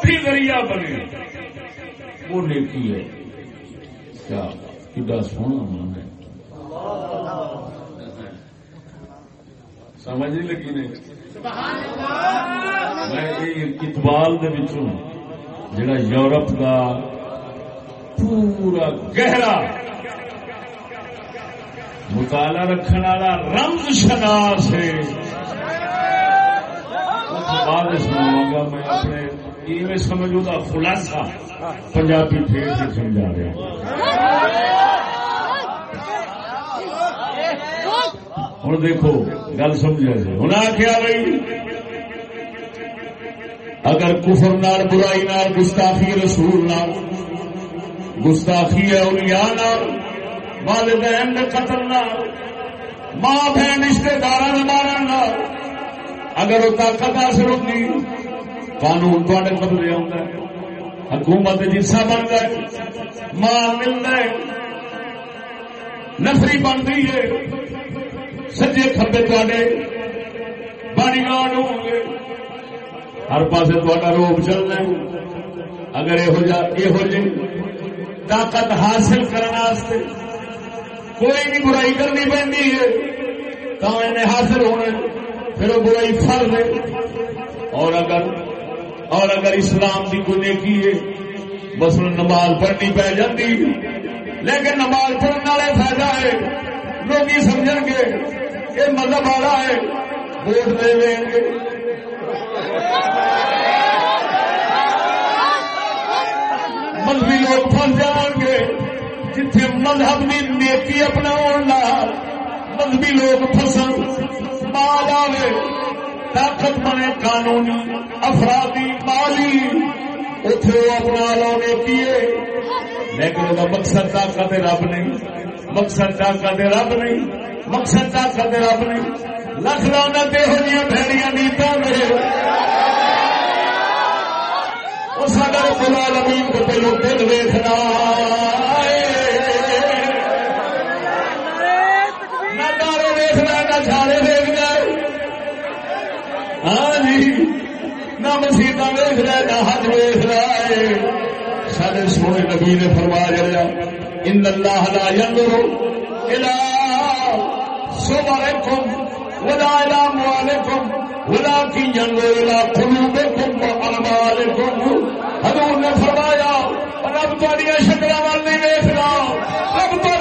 S1: بھی ذریعہ بنے۔ وہ نیکی ہے۔ کیا؟ کتا سونا من ہے۔ سمجھ نہیں لگی نہیں میں اقبال جڑا یورپ کا پورا گہرا مطالعہ رکھنے والا رنگ شناس ہے۔ بعد سناؤں گا، میں اپنے یہ سمجھوں گا خلاصہ پنجابی پھر سے سمجھا رہا ہوں دیکھو، گل سمجھا جی ہوں آخیا بھائی اگر کفر نال، برائی نال، گستاخی رسول نال، گستاخی ہے اولیاء نال، والدین نے قتل نال، ماں بہن رشتے دار مارن نال، اگر وہ طاقت حاصل ہوگی قانون تے بدلے آتا ہے۔ حکومت جسا بن گئے ماں ملنا ہے۔ نفری بنتی ہے۔ سجے کبے تے باڈی گارڈ ہو گے۔ ہر پاس تا روپ چلنا اگر یہ جی طاقت حاصل کرنے کوئی بھی برائی کرنی پہنتی ہے تو انہیں حاصل ہونا پھر وہ برائی فل ہے۔ اور اگر اور اگر اسلام کی کوئی نیکی ہے مسل نماز پڑھنی پی جاتی لیکن نماز پڑھنے والے فائدہ ہے۔ لوگ سمجھ گے، یہ مذہب والا ہے۔ ووٹ دے لیں گے۔ مذہبی لوگ پھنس جان گے۔ جتھے مذہب کی نیتی اپنا مذہبی لوگ فسن مال آئے طاقت بنے قانونی، افرادی، مالی۔ اتے وہ اپنا لو نیتی لیکن وہ مقصد طاقت رب نہیں۔ مقصد طاقت رب نہیں۔ مقصد کا کدے رب نے لکھ لانا یہ بھڑیاں نیتا میرے۔ وہ سارا بلا لمین کو پہلو دل ویخنا ہاں جی نہ مسیح ویخ رہا نہ حج ویخ رہا ہے۔ سارے سونے نبی نے فرما جڑا ان اللہ لا ينظر الى صوركم ولا الى اموالكم ولكن ينظر الى قلوبكم واعمالكم حضور نے فرمایا، رب تاری شکل وال نہیں ویخ رہا رب تے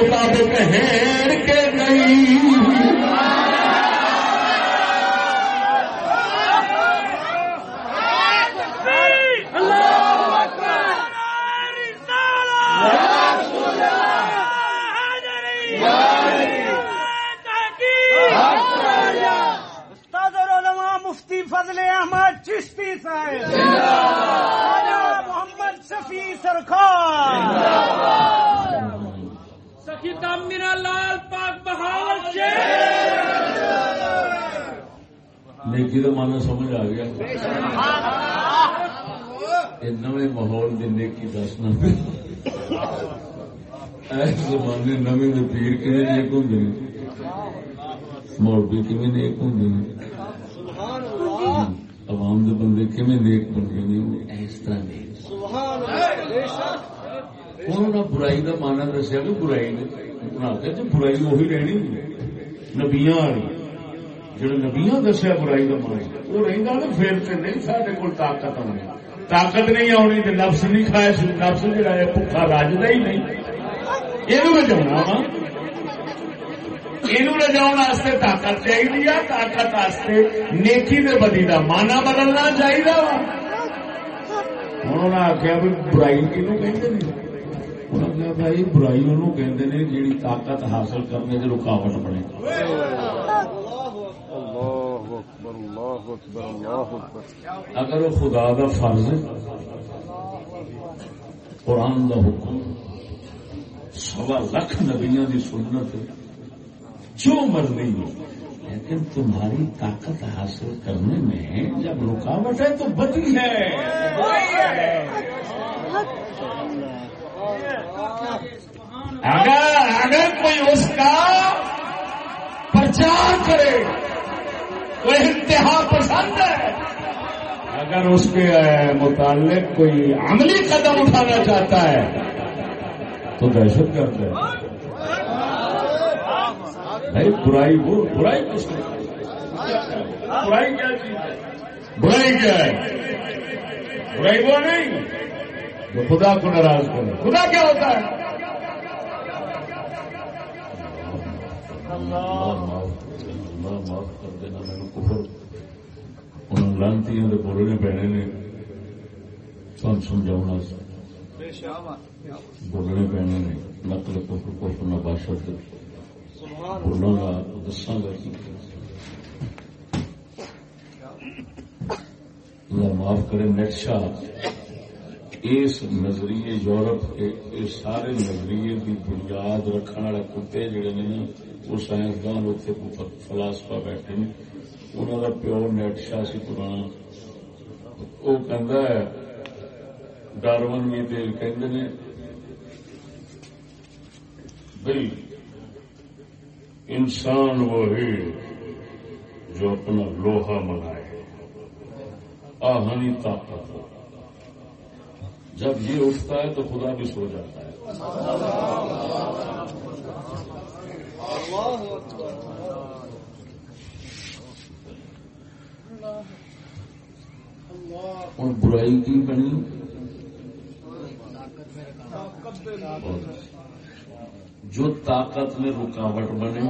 S1: مطابق ہے کہ نہیں
S2: مفتی فضل احمد چشتی صاحب۔ محمد شفیع سرکار۔ سکیتا میرا لال پاک بہاول
S1: نیکی کا مانا سمجھ آ گیا۔ یہ نویں ماحول کی نیکی دسنا ایس زمانے نویں دے پیر کھے نیک ہوں مولوی کھے نیک ہوں عوام دے بندے کھے نیک بندے نے اس طرح نیک انہوں نے برائی کا مانا دسیا کہ برائی نے انہوں برائی وہی رہنی نبیاں والی جڑے نبیاں دسیا برائی کا مانا وہ رہتا نا پھر تو نہیں سارے کو طاقت آنی طاقت نہیں آنی تو نفس نہیں کھایا نفس جڑا ہے بھوکا راجدا ہی نہیں یہ لجاؤنا وا یہ لجاؤ طاقت چاہیے طاقت نیکی دے بدی کا مانا بدلنا چاہیے وا انہوں نے آخیا بھی برائی کنو کہ نے بھائی برائی انہوں کہتے ہیں جیڑی طاقت حاصل کرنے کی رکاوٹ بنے اگر وہ خدا دا فرض قرآن دا حکم سوا لکھ نبیاں دی سنت جو مرضی ہو لیکن تمہاری طاقت حاصل کرنے میں جب رکاوٹ ہے تو بدی ہے اگر اگر کوئی اس کا پرچار کرے، وہ انتہا پسند ہے۔ اگر اس کے متعلق کوئی عملی قدم اٹھانا چاہتا ہے، تو دہشت گرد ہے۔ بھائی، برائی وہ، برائی کس برائی کیا چیز برائی کیا ہے؟ برائی وہ نہیں۔ جو خدا کو ناراض کرے خدا کیا ہوتا ہے؟ معاف کر دینا میرے کفر ان لانتی بولنے پینے نے۔ سن سمجھا بولنے پینے نے نقل کفر کفر نہ باشد بولوں گا دساں گا معاف کرے نیٹ شاہ۔ اس نظریے یورپ کے سارے نظریے کی بنیاد رکھنے والے کتے جڑے نے وہ سائنسدان اتنے فلاسفا بیٹھے نے۔ انہوں کا پیو نیٹ شاہ سی پرانا وہ کہ ڈارون بھی تیل کہ بھائی انسان وہی جو اپنا لوہا منائے۔ آہنی طاقت۔ ہو جب یہ اٹھتا ہے تو خدا بھی سو جاتا ہے۔ اور برائی کی بنی؟ جو طاقت میں رکاوٹ بنے،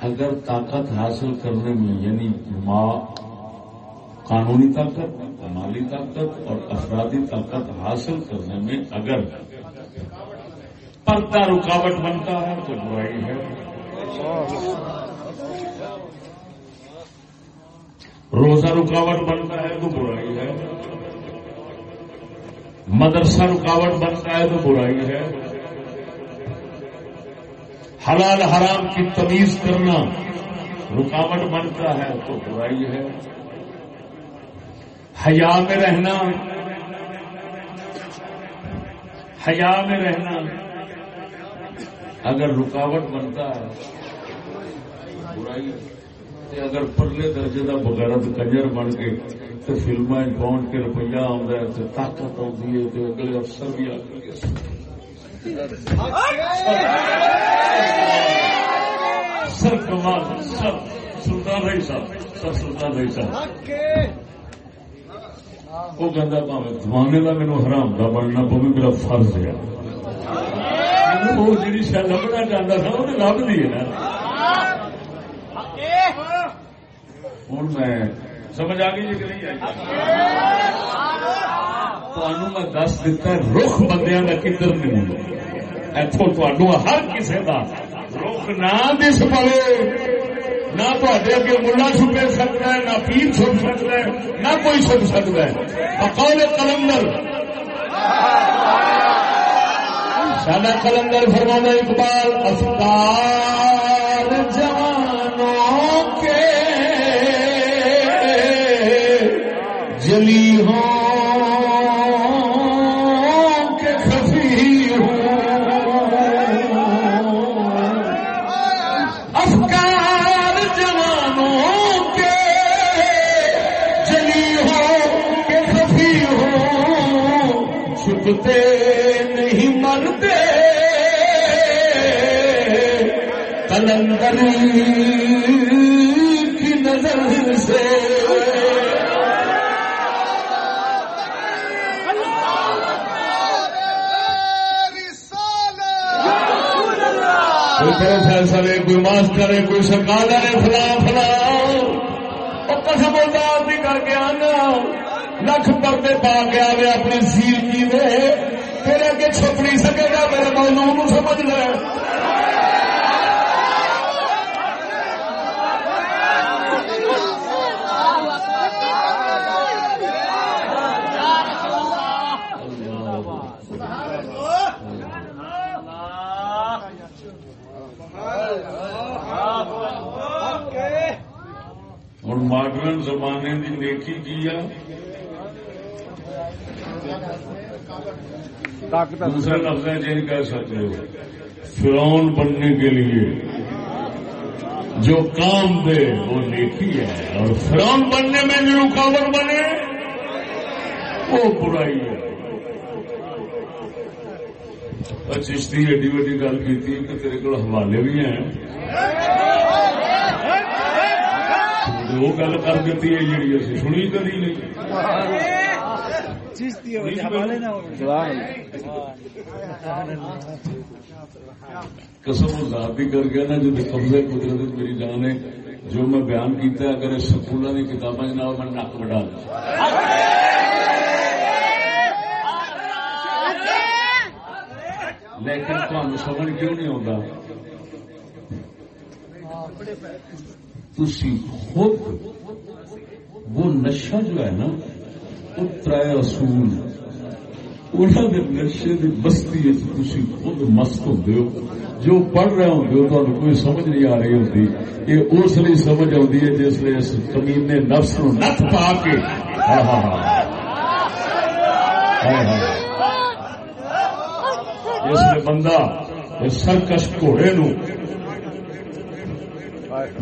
S1: اگر طاقت حاصل کرنے میں یعنی ماں قانونی طاقت، مالی طاقت اور افرادی طاقت حاصل کرنے میں اگر پردہ رکاوٹ بنتا ہے تو برائی ہے۔ روزہ رکاوٹ بنتا ہے تو برائی ہے۔ مدرسہ رکاوٹ بنتا ہے تو برائی ہے۔ حلال حرام کی تمیز کرنا رکاوٹ بنتا ہے تو برائی ہے۔ حیا میں رہنا۔ حیا میں رہنا۔ اگر رکاوٹ بنتا ہے، برائی۔ تے اگر پرلے درجے کا بغیرت کنجر بن کے تو فلما پہنچ کے روپیہ آتا ہے تو طاقت آتی ہے تو اگلے افسر بھی آ سر کمال سب سلطان رہی صاحب، سر سلطان رہی صاحب۔ وہ کہتا پاوے زمانے کا میرے حرام کا بننا پوی میرا فرض ہے وہ جی شاید لبنا چاہتا تھا وہ لب دی ہے نا ہوں میں سمجھ آ گئی جی کہ نہیں آئی میں دس دتا رخ بندیاں کا کدھر نہیں اتوں تمہوں ہر کسی کا رخ نہ دس پڑے نہ تے اگے ملا چھپے سکتا ہے، نہ پیر چھپ سکتا ہے، نہ کوئی چھپ سکتا ہے۔ بقول کلندر سادہ کلندر فرمانا اقبال افطار کلندر کی نظر سے کوئی پروفیسر ہے کوئی ماسٹر ہے۔ کوئی سرکار ہے فلاں فلاں قسم اللہ بھی کر کے آنا لکھ پردے پا کے آئے اپنی سیل کی دے پھر اگے چھپ نہیں سکے گا میرے موضوع سمجھ لے ہوں زمانے کی نیکی کی ہے دوسرے لفظ یہ کہہ سکتے ہو، فرعون بننے کے لیے۔ جو کام دے، وہ نیکی ہے۔ اور فرعون بننے میں جو رکاوٹ بنے، وہ برائی ہے۔ چشتی ایڈی وڈی گل کی تیرے کو حوالے بھی ہیں۔ وہ گل کر دیتی ہے جی اسی سنی کدی نہیں قسم ذاتی کر گیا نا جب قدرت میری جان ہے جو میں بیان کیتا ہے اگر سکولوں کی کتابیں نہ میں نک بڑھا لیکن تمہیں سمجھ کیوں نہیں آتا تھی خود وہ نشہ جو ہے نا، وہ تر اصول انہوں نے نشے کی بستی تھی خود مست ہوتے ہو۔ جو پڑھ رہے ہوں گے تو کوئی سمجھ نہیں آ رہی ہوتی یہ اس لیے سمجھ آتی ہے جس لیے اس کمینے نفس نو نت پا کے۔ ہاں ہاں ہاں۔ ہاں, ہاں۔ اس لیے بندہ سرکش گھوڑے نو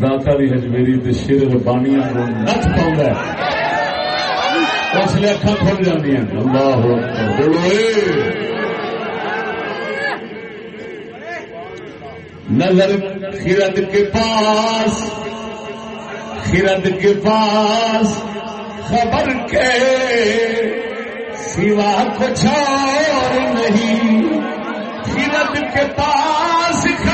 S1: داتا دی ہجمیری شیر بانیاں نت پاؤں اس لیے اکھا کھل جاتی ہیں۔ اللہ بولو نظر خرد کے پاس خرد کے پاس خبر کے سوا کچھ اور نہیں۔ خرد کے پاس خبر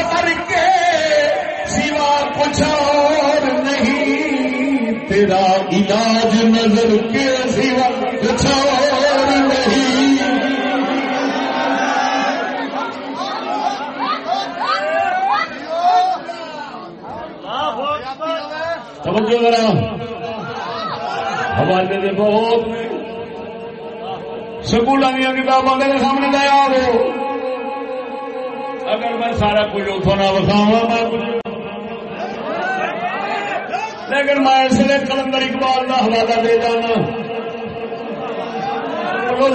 S1: اور نہیں، تیرا علاج نظر کے سوا کچھ اور نہیں۔ توجہ ذرا۔ حوالے دے بہت۔ سکولوں دیا کتابوں کے سامنے لیا ہو اگر میں سارا کچھ اتوں نہ بکھاوا میں کچھ لیکن میں اس لیے کلندر اقبال کا حوالہ دے جانا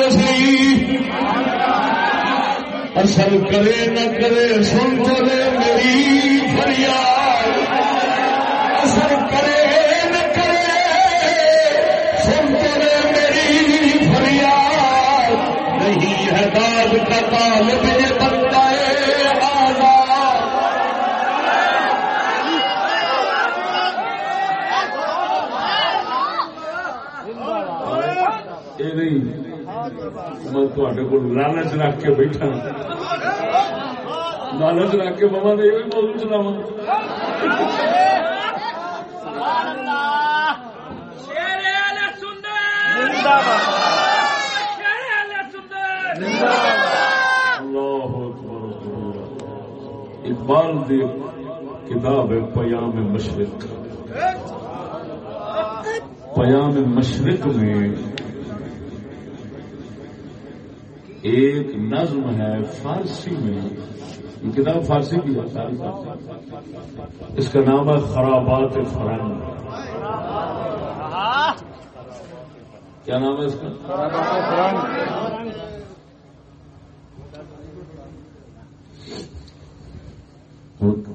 S1: صحیح۔ اثر کرے نہ کرے، سن تو لے میری فریاد۔ اثر کرے نہ کرے، سن تو لے میری فریاد۔ نہیں ہے داد کا طالب یہ بنتا ہے آزاد یہ نہیں میں تھوڑے کو لالچ رکھ کے بیٹھا لالچ رکھ کے بابا نے یہ موضوع اکبر اقبال دی کتاب ہے پیام مشرق پیام مشرق میں ایک نظم ہے فارسی میں یہ کتاب فارسی کی ہے اس کا نام ہے خرابات فرنگ۔ کیا نام ہے اس کا؟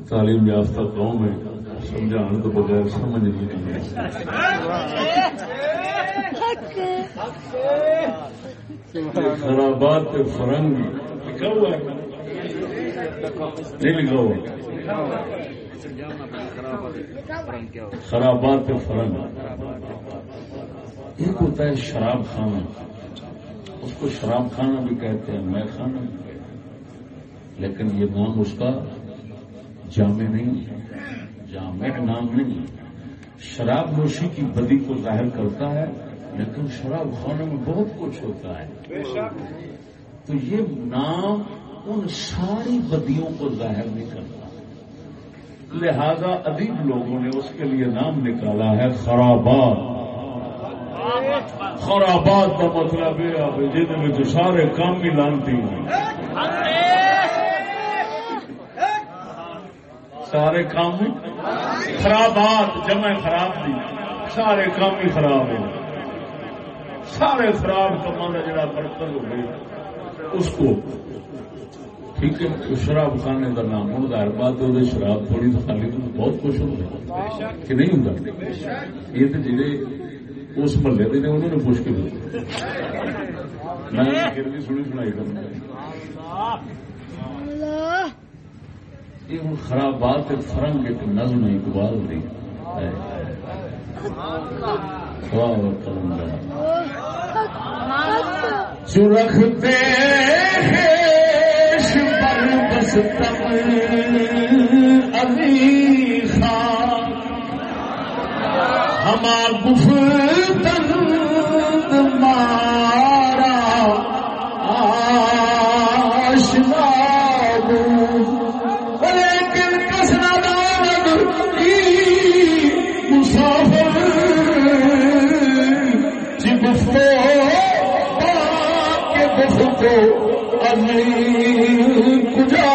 S1: تعلیم یافتہ قوم ہے سمجھانے تو بغیر سمجھ نہیں آئی خرابات فرنگ لکھا ہوا ہے نہیں لکھا ہوا خرابات فرنگ۔ ایک ہوتا ہے شراب خانہ۔ اس کو شراب خانہ بھی کہتے ہیں میں خانہ بھی کہتے لیکن یہ نام اس کا جامع نہیں، جامع نام نہیں۔ شراب نوشی کی بدی کو ظاہر کرتا ہے لیکن شراب خانے میں بہت کچھ ہوتا ہے۔ تو یہ نام ان ساری بدیوں کو ظاہر نہیں کرتا۔ لہذا ادیب لوگوں نے اس کے لیے نام نکالا ہے خرابات۔ خرابات کا مطلب یہ ہے جن میں جو سارے کام بھی لانتی ہوں سارے کام خرابات جمع خراب دی سارے کام ہی خراب ہو سارے خراب کام کا جڑا برتن ہو گئی اس کو ٹھیک ہے شراب خانے کا نام ہوں، ظاہر بات ہے شراب تھوڑی تو خالی تو بہت کچھ ہوتا کہ نہیں ہوتا یہ تو جڑے اس محلے کے انہوں نے پوچھ کے میں بھی سنی سنائی کروں یہ ہوں خرابات فرنگ ایک نظم اقبال دی جو رکھتے خیش پر بس تم علی خان ہمار گفتن ماں گفتو علی کجا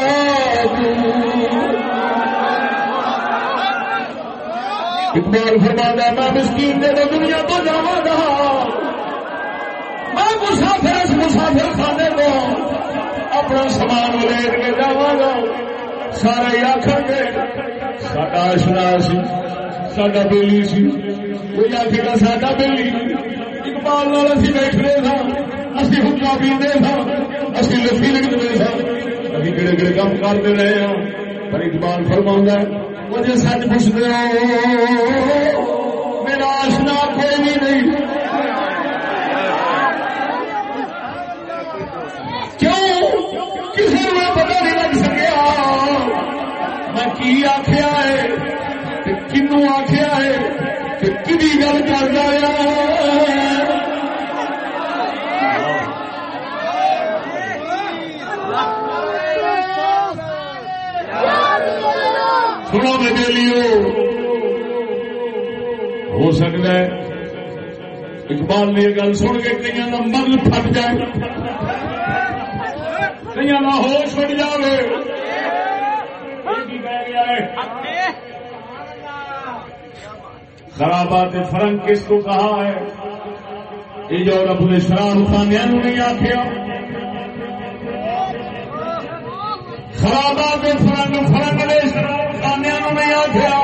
S1: اقبال فرمانا میں مسکین دے دنیا تو جاوا رہا میں مسافر اس مسافر خانے کو اپنا سامان لے کے جاوا گا۔ سارے آخر گے، ساڈا آشنا سی، ساڈا بیلی سی۔ کوئی آخے گا، ساڈا بیلی اقبال نال اسی بیٹھنے تھا اسی حکا پیتے تھا اسی لسی لکھتے تھا ابھی کہڑے کہڑے کام کرتے رہے ہیں پر اقبال فرما ہے مجھے سچ پوچھتے ہو میرا آشنا کوئی بھی نہیں کیوں کسی کو پتا نہیں لگ سکیا میں کی آخیا ہے کنو آخیا ہے کہ کبھی گل کر دیا سنو میرے لیے ہو سکتا ہے اقبال نے یہ گل سن کے کئی کا من پھٹ جائے۔ کئی کا ہوش اٹھ جائے خرابات فرنگ کس کو کہا ہے؟ یہ جو رب نے شراب خانے نہیں آخیا خرابا کے فرنگ فرنگ نے شراب نہیں آخیا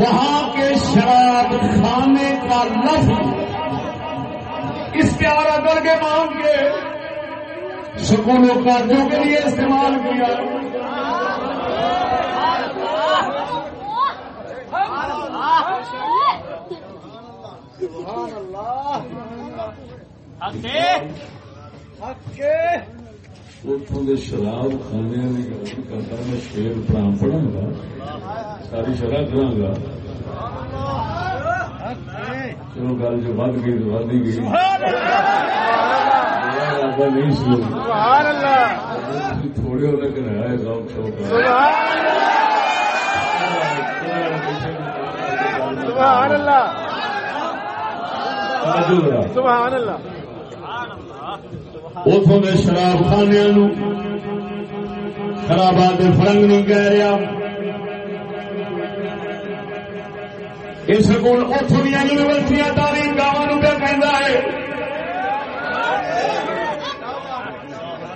S1: وہاں کے شراب خانے کا لفظ استعارہ کر کے مانگ کے سکونوں کا جو کے لیے استعمال کیا۔ اتوں کے شراب خانے کرتا میں شیر پرام پڑھا گا ساری شرح کرا گا چلو گل جو ود گئی تو ود ہی گئی نہیں تھوڑے ہونے کے ہے شوق
S2: سبحان اللہ سبحان اللہ
S1: اتوں کے شراب خانے شرابات فرنگ نہیں کہہ رہا اس سکول اتوں دیا یونیورسٹیاں تعلیم گاؤں پہ کہہ ہے۔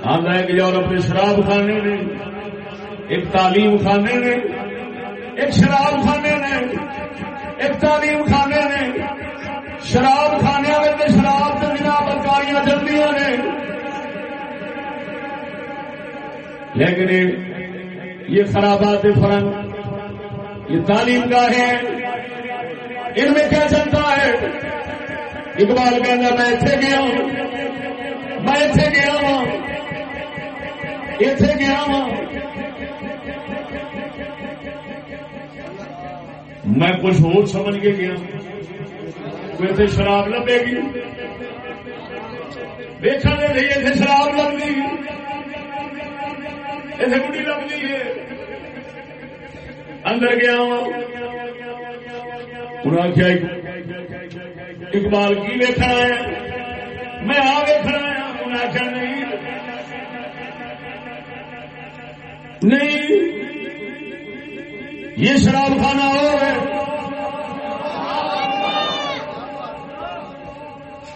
S1: آتا ہے کہ یورپ کے شراب خانے نے، ایک تعلیم خانے نے، ایک شراب خانے نے، ایک تعلیم خانے نے۔ شراب خانے والے شراب سے بنا بکاریاں چلتی نے۔ لیکن یہ خرابات فرنگ یہ تعلیم کا ہے ان میں کیا چلتا ہے؟ اقبال کہنا میں اتنے گیا ہوں، میں اتنے گیا ہوں اتنے گیا ہوں۔ میں کچھ اور سمجھ کے گیا اتنے شراب لبے گی۔ دیکھا دے رہی اتنے شراب لگتی اتنے بڑی لگتی ہے۔ اندر گیا ہوں۔ انہوں نے اقبال کی ویکنا ہے؟ میں آ ویکنا انہیں آخیا، نہیں۔ نہیں۔ یہ شراب خانہ ہو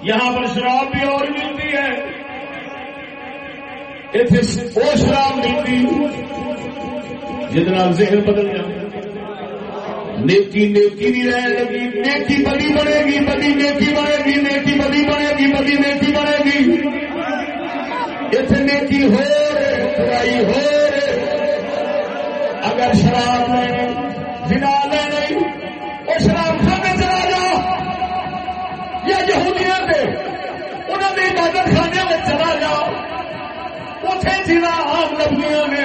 S1: یہاں پر شراب بھی اور ملتی ہے۔ وہ شراب ملتی جتنا ذہن بدل جاتا نیکی نیکی نہیں رہ لگی، نیکی بڑی بنے گی بڑی نیکی بنے گی، نیکی بڑی بنے گی بڑی نیکی بنے گی۔ اتنے نیکی ہو برائی ہو رہے۔ اگر شراب لے بنا لے نہیں وہ شراب کھانے چلا جاؤ یا یہودیاں دے انہوں نے عبادت خانے میں چلا جاؤ اتنے جنا آم لبنیاں نے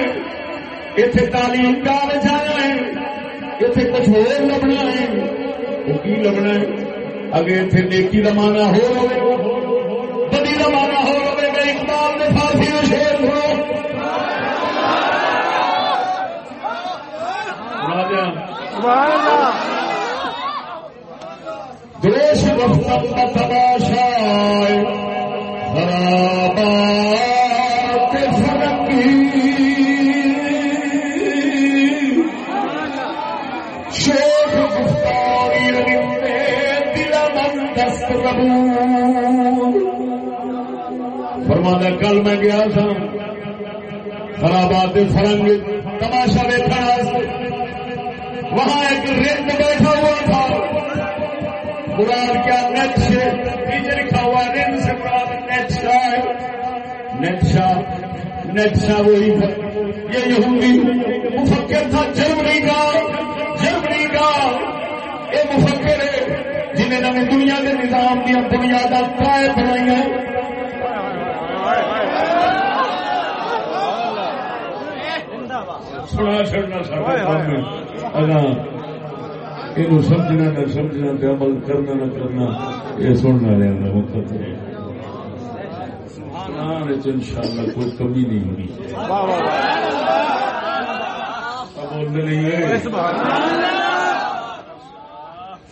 S1: اتنے تعلیم کا جانا ہے اتنے کچھ اور لبنا ہے وہ کی لبنا ہے اگر اتنے نیکی کا مانا ہو بدی کا مانا ہو گا اقبال نے پھانسی میں شیر ہو دیش وقت کا تماشا خراب فرمانا کل میں گیا تھا خرابات فرنگ، تماشا دیکھا وہاں ایک رنگ بیٹھا ہوا تھا۔ مراد کیا؟ نیچ نیچے لکھا ہوا رنگ سے مراد نیچا نیچا نیچا وہی یہ یہودی مفکر تھا جرمنی کا جرمنی کا یہ مفکر ہے نویں دنیا کے نظام دیا بنیاد قائد بنائی سنا چڑنا یہ سمجھنا نہ سمجھنا عمل کرنا نہ کرنا یہ سننا رہنا وقت ان شاء اللہ کوئی کمی نہیں ہوگی۔ بولنے نہیں ہے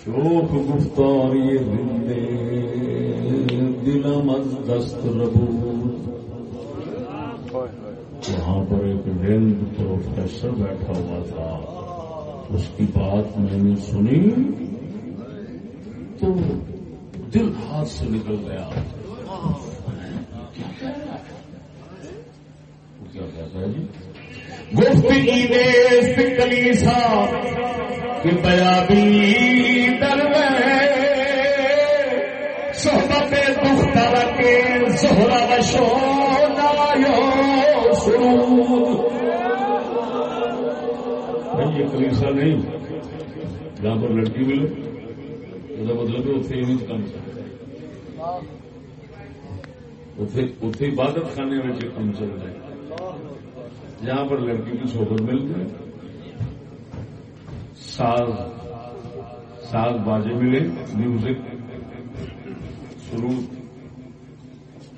S1: شوق گفتاری زندے دلم از دست ربو۔ وہاں پر ایک رینڈ پروفیسر بیٹھا ہوا تھا، اس کی بات میں نے سنی، تو دل ہاتھ سے نکل گیا۔ کہتا ہے جی؟ گفتگی نیست کلیسا کہ بیابی در میں صحبت دختر کے و شونایو یہ کلیسا نہیں۔ جہاں پر لڑکی ملے مطلب ہے اتنے ہی کام اتنے عبادت خانے میں کام چل رہا ہے۔ جہاں پر لڑکی کی صحبت مل جائے ساز ساز بازے ملے میوزک شروع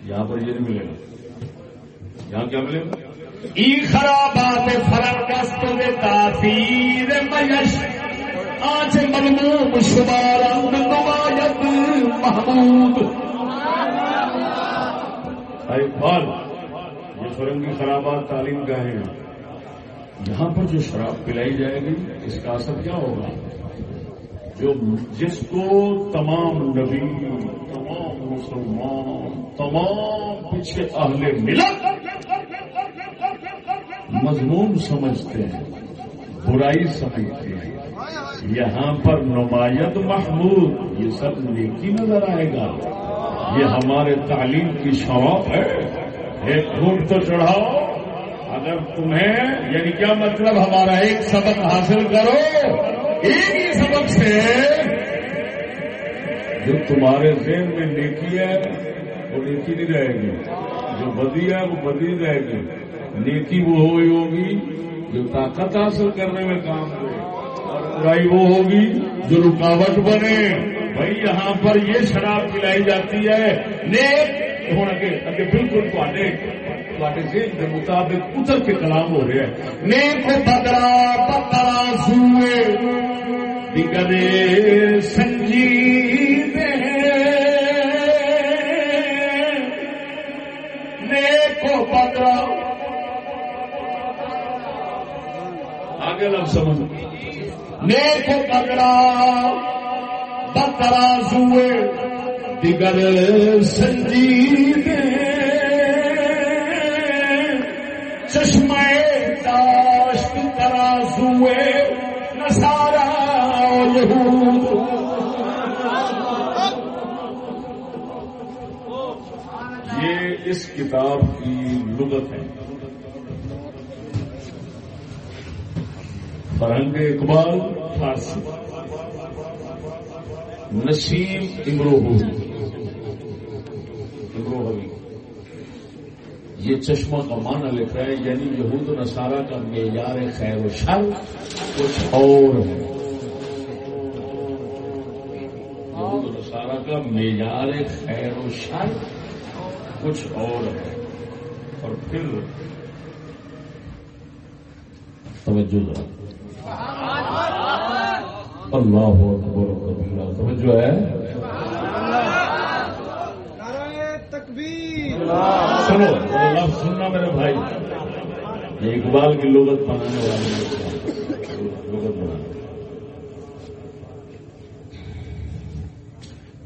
S1: یہاں پر یہ نہیں ملے گا۔ یہاں کیا ملے گا؟ ای خرابات فرنگست تاثیر میش آج ملموم شمار نمایت محمود۔ فرنگی خرابات تعلیم گاہیں یہاں پر جو شراب پلائی جائے گی، اس کا اثر کیا ہوگا؟ جو جس کو تمام نبی، تمام مسلمان، تمام پیچھے اہل ملت مضمون سمجھتے ہیں، برائی سمجھتے ہیں۔ یہاں پر نمایت محمود، یہ سب نیکی نظر آئے گا۔ یہ ہمارے تعلیم کی شوق ہے۔ ایک گھوٹ تو چڑھاؤ، اگر تمہیں یعنی کیا مطلب ہمارا ایک سبق حاصل کرو؟ ایک ہی سبق سے جو تمہارے ذہن میں نیکی ہے، وہ نیکی نہیں رہے گی۔ جو بدی ہے، وہ بدی رہے گی۔ نیکی وہ ہوئی ہوگی جو طاقت حاصل کرنے میں کام کرے، اور برائی وہ ہوگی جو رکاوٹ بنے۔ بھائی، یہاں پر یہ شراب پلائی جاتی ہے، نیک ہوں اگے اگے بالکل ذہن کے مطابق اتر کے کلام ہو رہا ہے نیک بدرا پترا سوئے دگرے سنجید نیک بدرا۔ آگے لگ سمجھ۔ نیک بدرا پترا سوئے دیگر سنجید چشمہ داشت ترازوے نسارا یہود۔ یہ اس کتاب کی لغت ہے۔ فرہنگ اقبال فارسی۔ نسیم امرو یہ چشمہ کا معنی لکھا ہے یعنی یہود و نصارہ کا معیار خیر و شر کچھ اور ہے۔ یہود و نصارہ کا معیار خیر و شر کچھ اور ہے۔ اور پھر توجہ ذرا۔ اللہ اکبر و توجہ ہے۔ تکبیر۔ سنو لفظ سننا میرے بھائی۔ یہ اقبال کی لغت بنانے والے لغت بنانے۔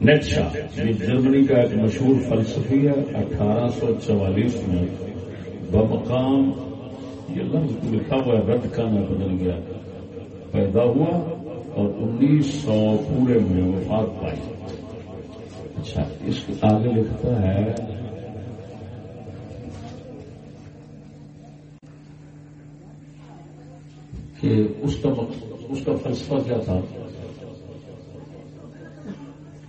S1: نیٹشا یہ یعنی جرمنی کا ایک مشہور فلسفی ہے، اٹھارہ سو چوالیس میں بمقام، یہ لفظ لکھا ہوا ہے، رد کا نہ بدل گیا۔ پیدا ہوا اور انیس سو پورے میں وفات پائی۔ اچھا اس کے آگے لکھتا ہے۔ کہ اس کا اس کا فلسفہ کیا تھا؟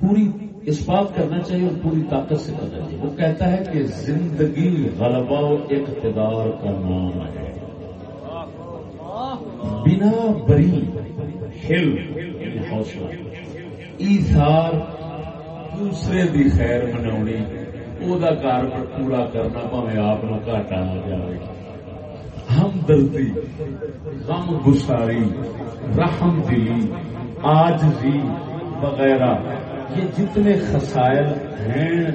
S1: پوری اس بات کرنا چاہیے اور پوری طاقت سے کرنا چاہیے۔ وہ کہتا ہے کہ زندگی غلبہ و اقتدار کا نام ہے۔ بنا بری ہل حوصلہ۔ ایثار دوسرے دی خیر مناونی وہ کار پورا کرنا، پاوے آپ نہ گھاٹا آ جائے ہمدردی غم گساری، رحم دلی، آجزی وغیرہ، یہ جتنے خسائل ہیں،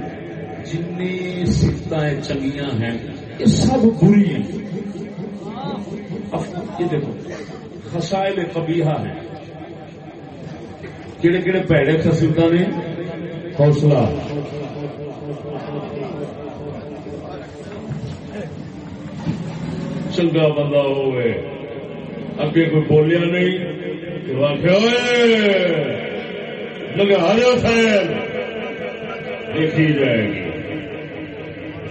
S1: جتنی سفتیں چنگیاں ہیں، یہ سب بری ہیں۔ یہ دیکھو، خسائل قبیحہ ہیں۔ کہڑے کہڑے پیڑے خسیتا نے؟ حوصلہ۔ چنگا بندہ ہوئے اگے کوئی بولیا نہیں تو آخیا لگا جا خیر دیکھی جائے گی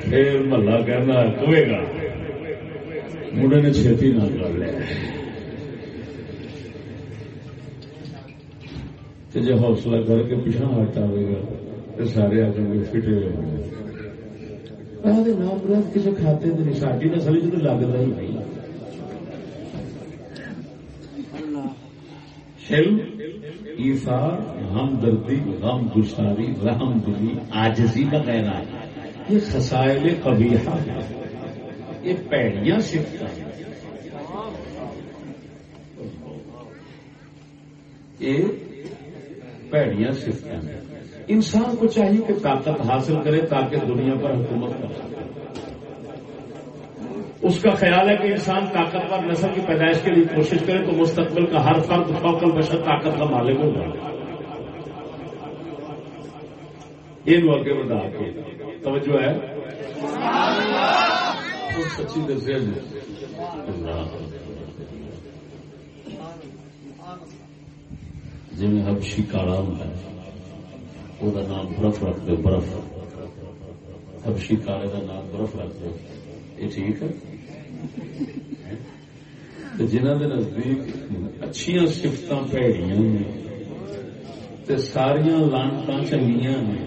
S1: پھر محلہ کہنا کوئے گا مڈے نے چھتی نہ کر لیا جی حوصلہ کر کے پیچھا ہٹ آئے گا تو سارے آ کے فٹے ہوئے نام مراد کسی کھاتے نہیں ساری نسل چ لگتا ہی نہیں علم ایثار ہمدردی غم گساری رحم دلی آجزی کا کہنا ہے یہ خسائل قبیحہ ہے یہ پیڑیاں سفت ہیں یہ پیڑیاں سفت ہیں انسان کو چاہیے کہ طاقت حاصل کرے تاکہ دنیا پر حکومت کر سکے۔ اس کا خیال ہے کہ انسان طاقتور نسل کی پیدائش کے لیے کوشش کرے تو مستقبل کا ہر فرد فوکل بشر طاقت کا مالک ہوگا یہ آگے بتا کے توجہ ہے؟ سچی دسیا جی حبشی کالام ہے وہ نام برف رکھ دو برف حبشی کالے کا نام برف رکھ دو یہ ٹھیک ہے جنہ کے نزدیک اچھیا سفت پیڑیاں نے ساریا لانتا چنگیا نے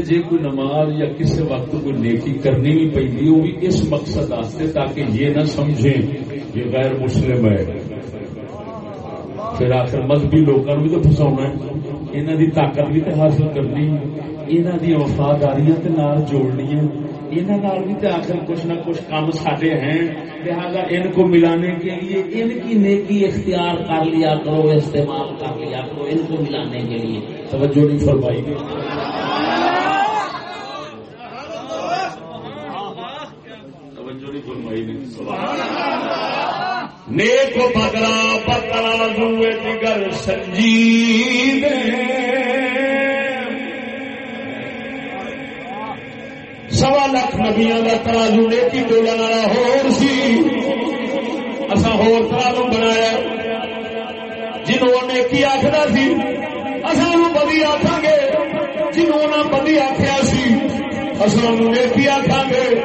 S1: جی کوئی نماز یا کسی وقت کوئی نیکی کرنی بھی پی وہ بھی اس مقصد آستے تاکہ یہ نہ سمجھے یہ غیر مسلم ہے پھر آخر مذہبی لوگوں بھی تو فسا انہوں دی طاقت بھی تو حاصل کرنی انہوں دی وفاداریاں جوڑنی انہوں بھی تو آخر کچھ نہ کچھ کام سارے ہیں لہٰذا ان کو ملانے کے لیے ان کی نیکی اختیار کر لیا کرو استعمال کر لیا کرو ان کو ملانے کے لیے توجہ نہیں فرمائی گئی توجہ نہیں فرمائی نیک بدلا پتلا روئے دیگر سنجید سوا لاکھ نبیا کا ترازو نیتی بولنے والا ہور سی۔ اصا ہور ترازو بنایا۔ جنہوں نے کی آخر سی اصل بدی آخان گے۔ جنہوں بدی آخیا سی اصل نیکی آخان گے۔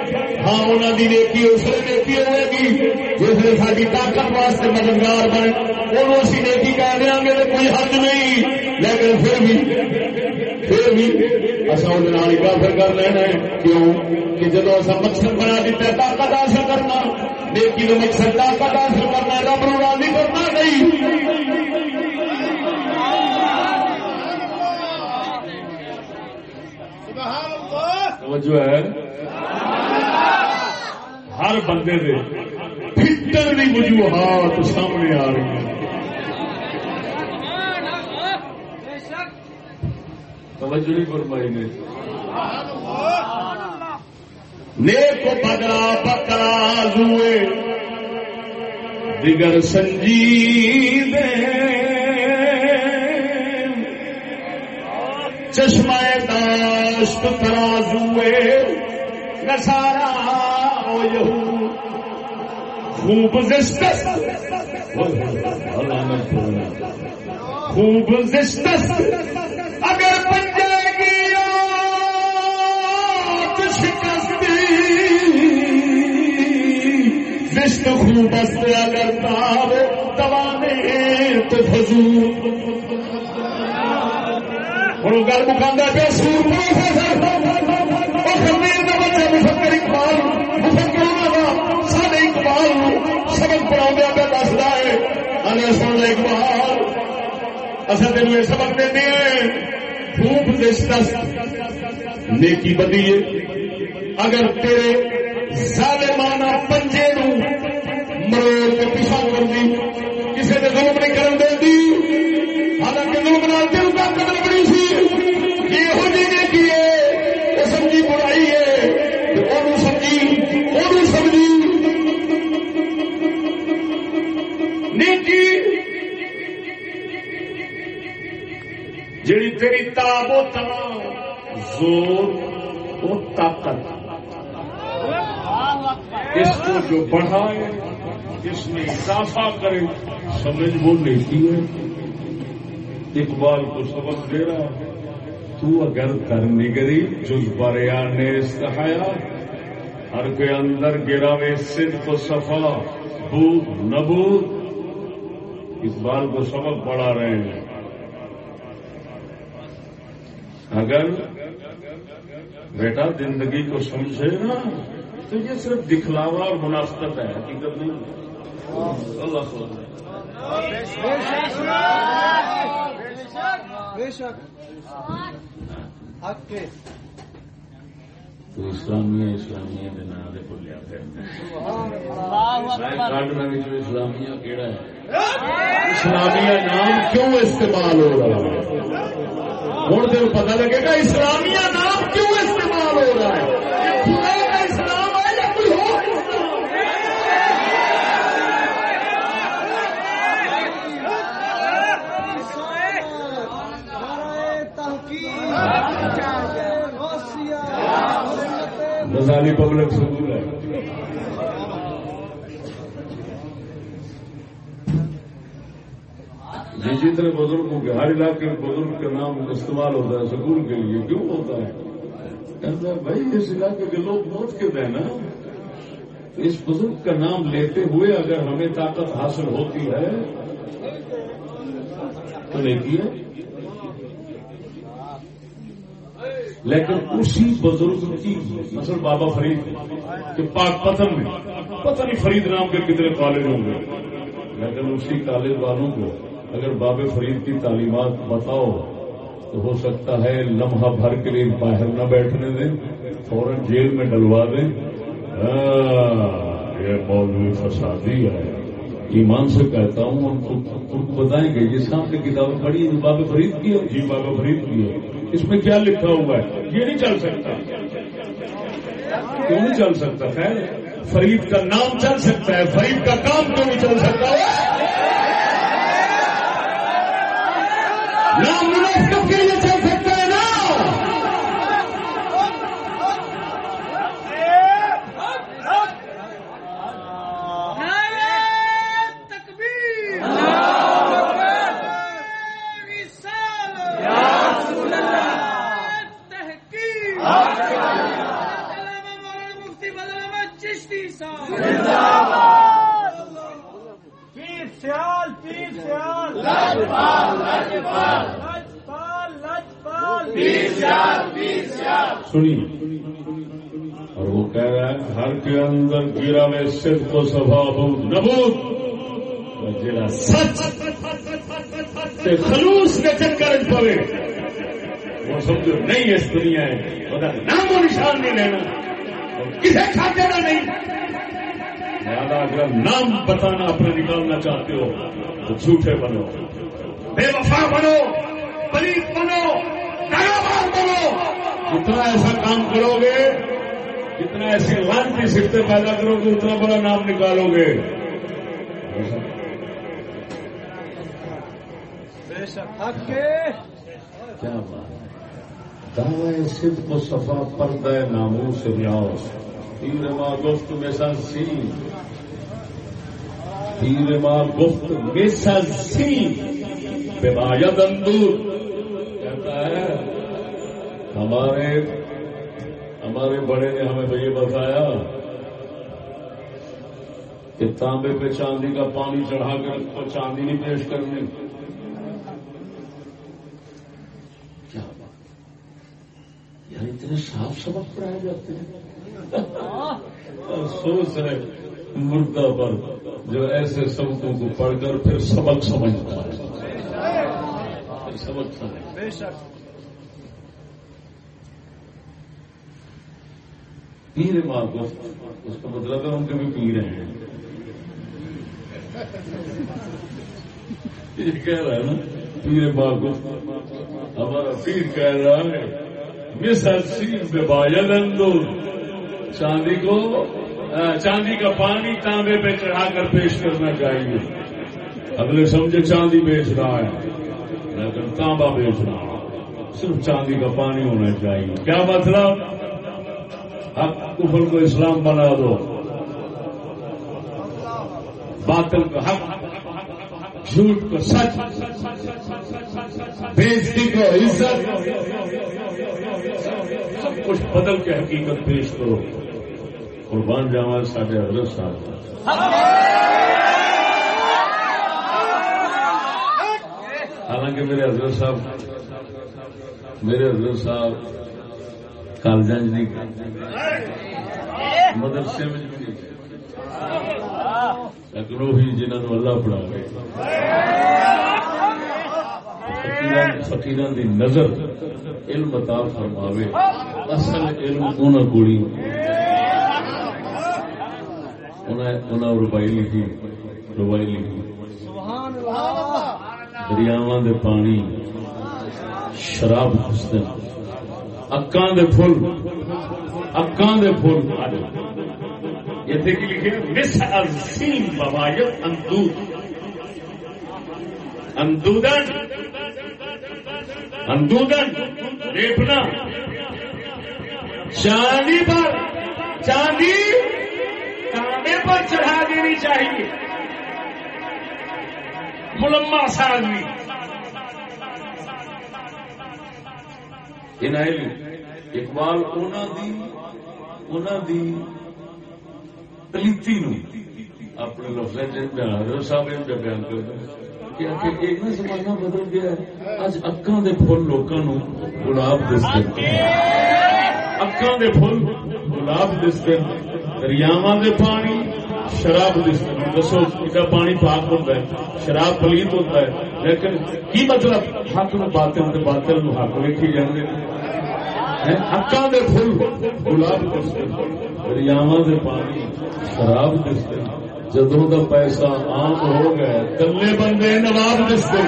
S1: ہاں انہوں کی نیکی اس لیے نیکی ہوئے گی جس نے ساری طاقت واسطے مددگار بنے وہ اسی نیکی کہہ دیا گے تو کوئی حد نہیں۔ لیکن پھر بھی پھر بھی اصل کافر کر لینا کیوں؟ کہ جب اصا مقصد بنا دیتا طاقت حاصل کرنا نیکی تو مقصد طاقت حاصل کرنا رب نو راضی کرنا نہیں جو ہے۔ ہر بندے دے فٹر کی وجوہات سامنے آ رہی ہیں۔ توجہ نہیں فرمائی نے۔ نیک بدلا بکرا زوئے دیگر سنجید چشمہ داشت ترازوے نسارا ہو خوب زشت خوب زشت اگر گی شکستی زشت خوب اگر تاب تو فضول اور گل مکانا پہ سور مفکر مفکر اقبال۔ سبق پڑھا پہ دستا ہے۔ ہاں، سن اقبال اصل تین یہ سبق دیں خوب دس نیکی بدی اگر تیرے ظالمانہ پنجے نو مروڑ کے پیچھا کر دی کسی نے ظلم نہیں کرن دے دی، حالانکہ ظلم نال دل کا قدر بڑی سی۔ یہ ہو جی جڑی تیری تاب و تمام زور و طاقت اس کو جو بڑھائے، اس میں اضافہ کرے، سمجھ وہ لیتی ہے۔ اقبال کو سبق دے رہا تو اگر کر نگری جز پر نے استحایا ہر کے اندر گراوے صرف صفا، بود نبود۔ اقبال کو سبق پڑھا رہے ہیں۔ اگر بیٹا زندگی کو سمجھے نا، تو یہ صرف دکھلاوا اور منافقت ہے، حقیقت نہیں اللہ تو اسلامیہ اسلامیہ کے نام کو لیا اسلامیہ کیڑا ہے؟ اسلامیہ نام کیوں استعمال ہو رہا ہے؟ ہوں تو پتا لگے گا اسلامیہ نام کیوں استعمال ہو رہا ہے؟ خدا کا اسلام ہے یا کوئی اور اسلام غزالی پبلک سکول ہے۔ جس طرح بزرگوں کے ہر علاقے میں بزرگ کا نام استعمال ہوتا ہے سکول کے لیے، کیوں ہوتا ہے؟ کہتا ہے، بھائی، اس علاقے کے لوگ موت کے دیں نا۔ اس بزرگ کا نام لیتے ہوئے اگر ہمیں طاقت حاصل ہوتی ہے، تو لیتی ہے لیکن اسی بزرگ کی، مثلا بابا فرید کے پاک پتن میں پتہ نہیں فرید نام کے کتنے کالج ہوں گے، لیکن اسی کالج والوں کو اگر بابے فرید کی تعلیمات بتاؤ تو ہو سکتا ہے لمحہ بھر کے لیے باہر نہ بیٹھنے دیں، فوراً جیل میں ڈلوا دیں۔ یہ مولوی فسادی ہے۔ ایمان سے کہتا ہوں ان کو ان کو بتائیں گے یہ سامنے کتاب پڑھی ہے بابا فرید کی ہے جی بابا فرید کی ہے اس میں کیا لکھا ہوا ہے؟ یہ نہیں چل سکتا۔ کیوں نہیں چل سکتا؟ خیر، فرید کا نام چل سکتا ہے۔ فرید کا کام کیوں نہیں چل سکتا؟ نہ مناسب کے لیے چل سکتا سنیے۔ اور وہ کہہ رہا ہے گھر کے اندر گرا میں صرف کو سبھا بود نبود جڑا سچ تے خلوص کے چکر پوے وہ سمجھو نہیں اس دنیا ہے۔ وہ نام و نشان نہیں لینا۔ اور کسے کھاتے نہ نہیں۔ لہذا اگر نام بتانا اپنا نکالنا چاہتے ہو تو جھوٹے بنو۔ بے وفا بنو۔ پلیت بنو۔ کاروبار بنو جتنا ایسا کام کرو گے جتنا ایسی لان کی سفتے پیدا کرو گے اتنا بڑا نام نکالو گے۔ کیا بات دعوی صدق و صفا پردہ سے ریاض پیر ماں گفت میں سی پیر ماں گفت میں سی بے باید اندور کہتا ہے ہمارے ہمارے بڑے نے ہمیں تو یہ بتایا کہ تانبے پہ چاندی کا پانی چڑھا کر اس چاندی نہیں پیش کرنی کیا بات؟ یار اتنے صاف سبق پڑھائے جاتے ہیں۔ افسوس ہے مردہ پر جو ایسے سبقوں کو پڑھ کر پھر سبق سمجھتا ہے۔ سبق سمجھتا
S3: بے
S1: پیر ماں کو، اس کا مطلب ہے ان کے بھی پیر ہیں۔ یہ کہہ رہا ہے نا، پیر ماں کو، ہمارا پیر کہہ رہا ہے مس سیر چاندی کو چاندی کا پانی تانبے پہ چڑھا کر پیش کرنا چاہیے۔ اگلے سمجھے چاندی بیچ رہا ہے، لیکن تانبا بیچ رہا صرف چاندی کا پانی ہونا چاہیے۔ کیا مطلب؟ اب کفر کو اسلام بنا دو۔ باطل کو حق، جھوٹ کو سچ۔ بےزتی کو عزت۔ سب کچھ بدل کے حقیقت پیش کرو۔ قربان جاوا سارے حضرت صاحب۔ حالانکہ میرے حضرت صاحب، میرے حضرت صاحب کالج نہیں مدرسے میں بھی نہیں لیکن وہی جنہوں اللہ پڑھا گئے فقیران دی نظر علم عطا فرماوے۔ اصل علم انہاں کوڑی۔ انہاں ربائی لکھی۔ ربائی لکھی۔ دریاواں دے پانی، شراب دستے اکاں دے پھل اکاں دے پھل یہ کی لکھے مس السیم بوایت اندود. اندودن اندودن، ریپنا۔ چاندی پر، چاندی کانے پر چڑھا دینی چاہیے۔ ملما سادمی اقبال پلیتی نو اپنے لفظ حضرت صاحب بیان کر زمانہ بدل گیا اج اکاں دے پھول لوکاں نو گلاب دستے اکاں دے پھول گلاب دستے دریاواں دے پانی شراب دسو، ایڈا پانی پاک ہوتا ہے، شراب پلیت ہوتا ہے، لیکن کی مطلب؟ حق نو باطل تے باطل نو حق ویکھی جانے حقاں دے پھول، گلاب دستے دریاواں دے پانی، شراب دستے جدوں دا پیسہ عام ہو گیا کلے بندے نواب دستے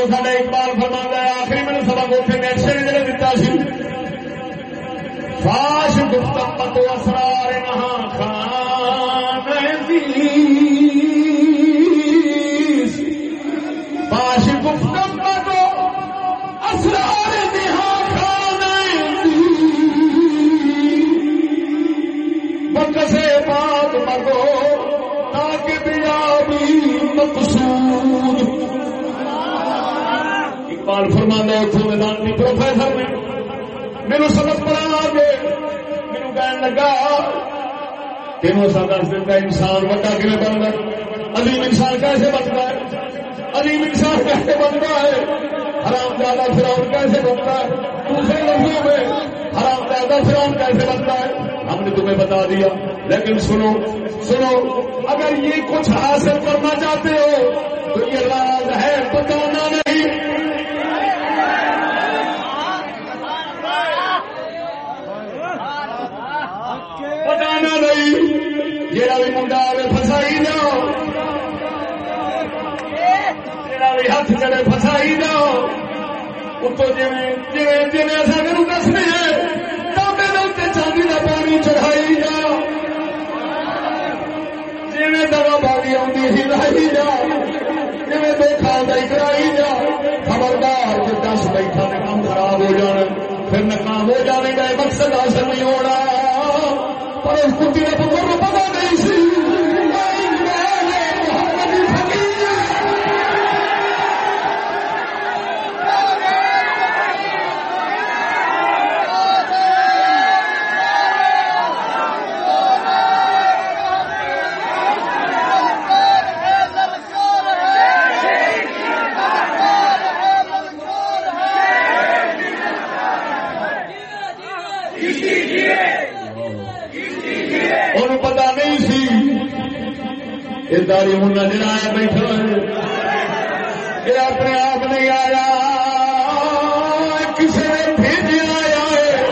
S1: اگوں سا اقبال فرما ہے آخری میں سبق اتنے نیچے نے جڑے دتا سی فاش گفتم تو اسرار نہا خان فاش گفتم تو اسرار نہا خان بکسے بات مگو تاکہ بیابی مقصود اقبال فرمانا اتوں میدان کی پروفیسر نے میرے سبق پڑھا کے میرے کہن لگا، تینوں سا دس دیتا انسان وڈا کیون بنتا عظیم انسان کیسے بنتا ہے؟ عظیم انسان کیسے بنتا ہے؟ حرام زیادہ فراؤن کیسے بنتا ہے؟ دوسرے لفظوں میں، حرام زیادہ فراؤن کیسے بنتا ہے؟ ہم نے تمہیں بتا دیا، لیکن سنو سنو، اگر یہ کچھ حاصل کرنا چاہتے ہو، تو یہ راز ہے بتانا نہیں بتانا نہیں جہاں بھی منڈا آئے فسائی جاؤ جہاں بھی ہاتھ چلے فسائی جاؤ اتو جی جی اصل میرے دسنے تابے چاندی کا پانی چڑھائی جا جی دوا جا جی دو کرائی جا خبردار جو دس بیٹھا نے کام خراب ہو جانا پھر ناکام ہو جانے کا مقصد حاصل نہیں ہونا پر اس کتی نے پتر کو پتا نہیں سی یہ داری منا آیا یہ اپنے آپ نہیں آیا۔ کسی نے بھیجا آیا ہے۔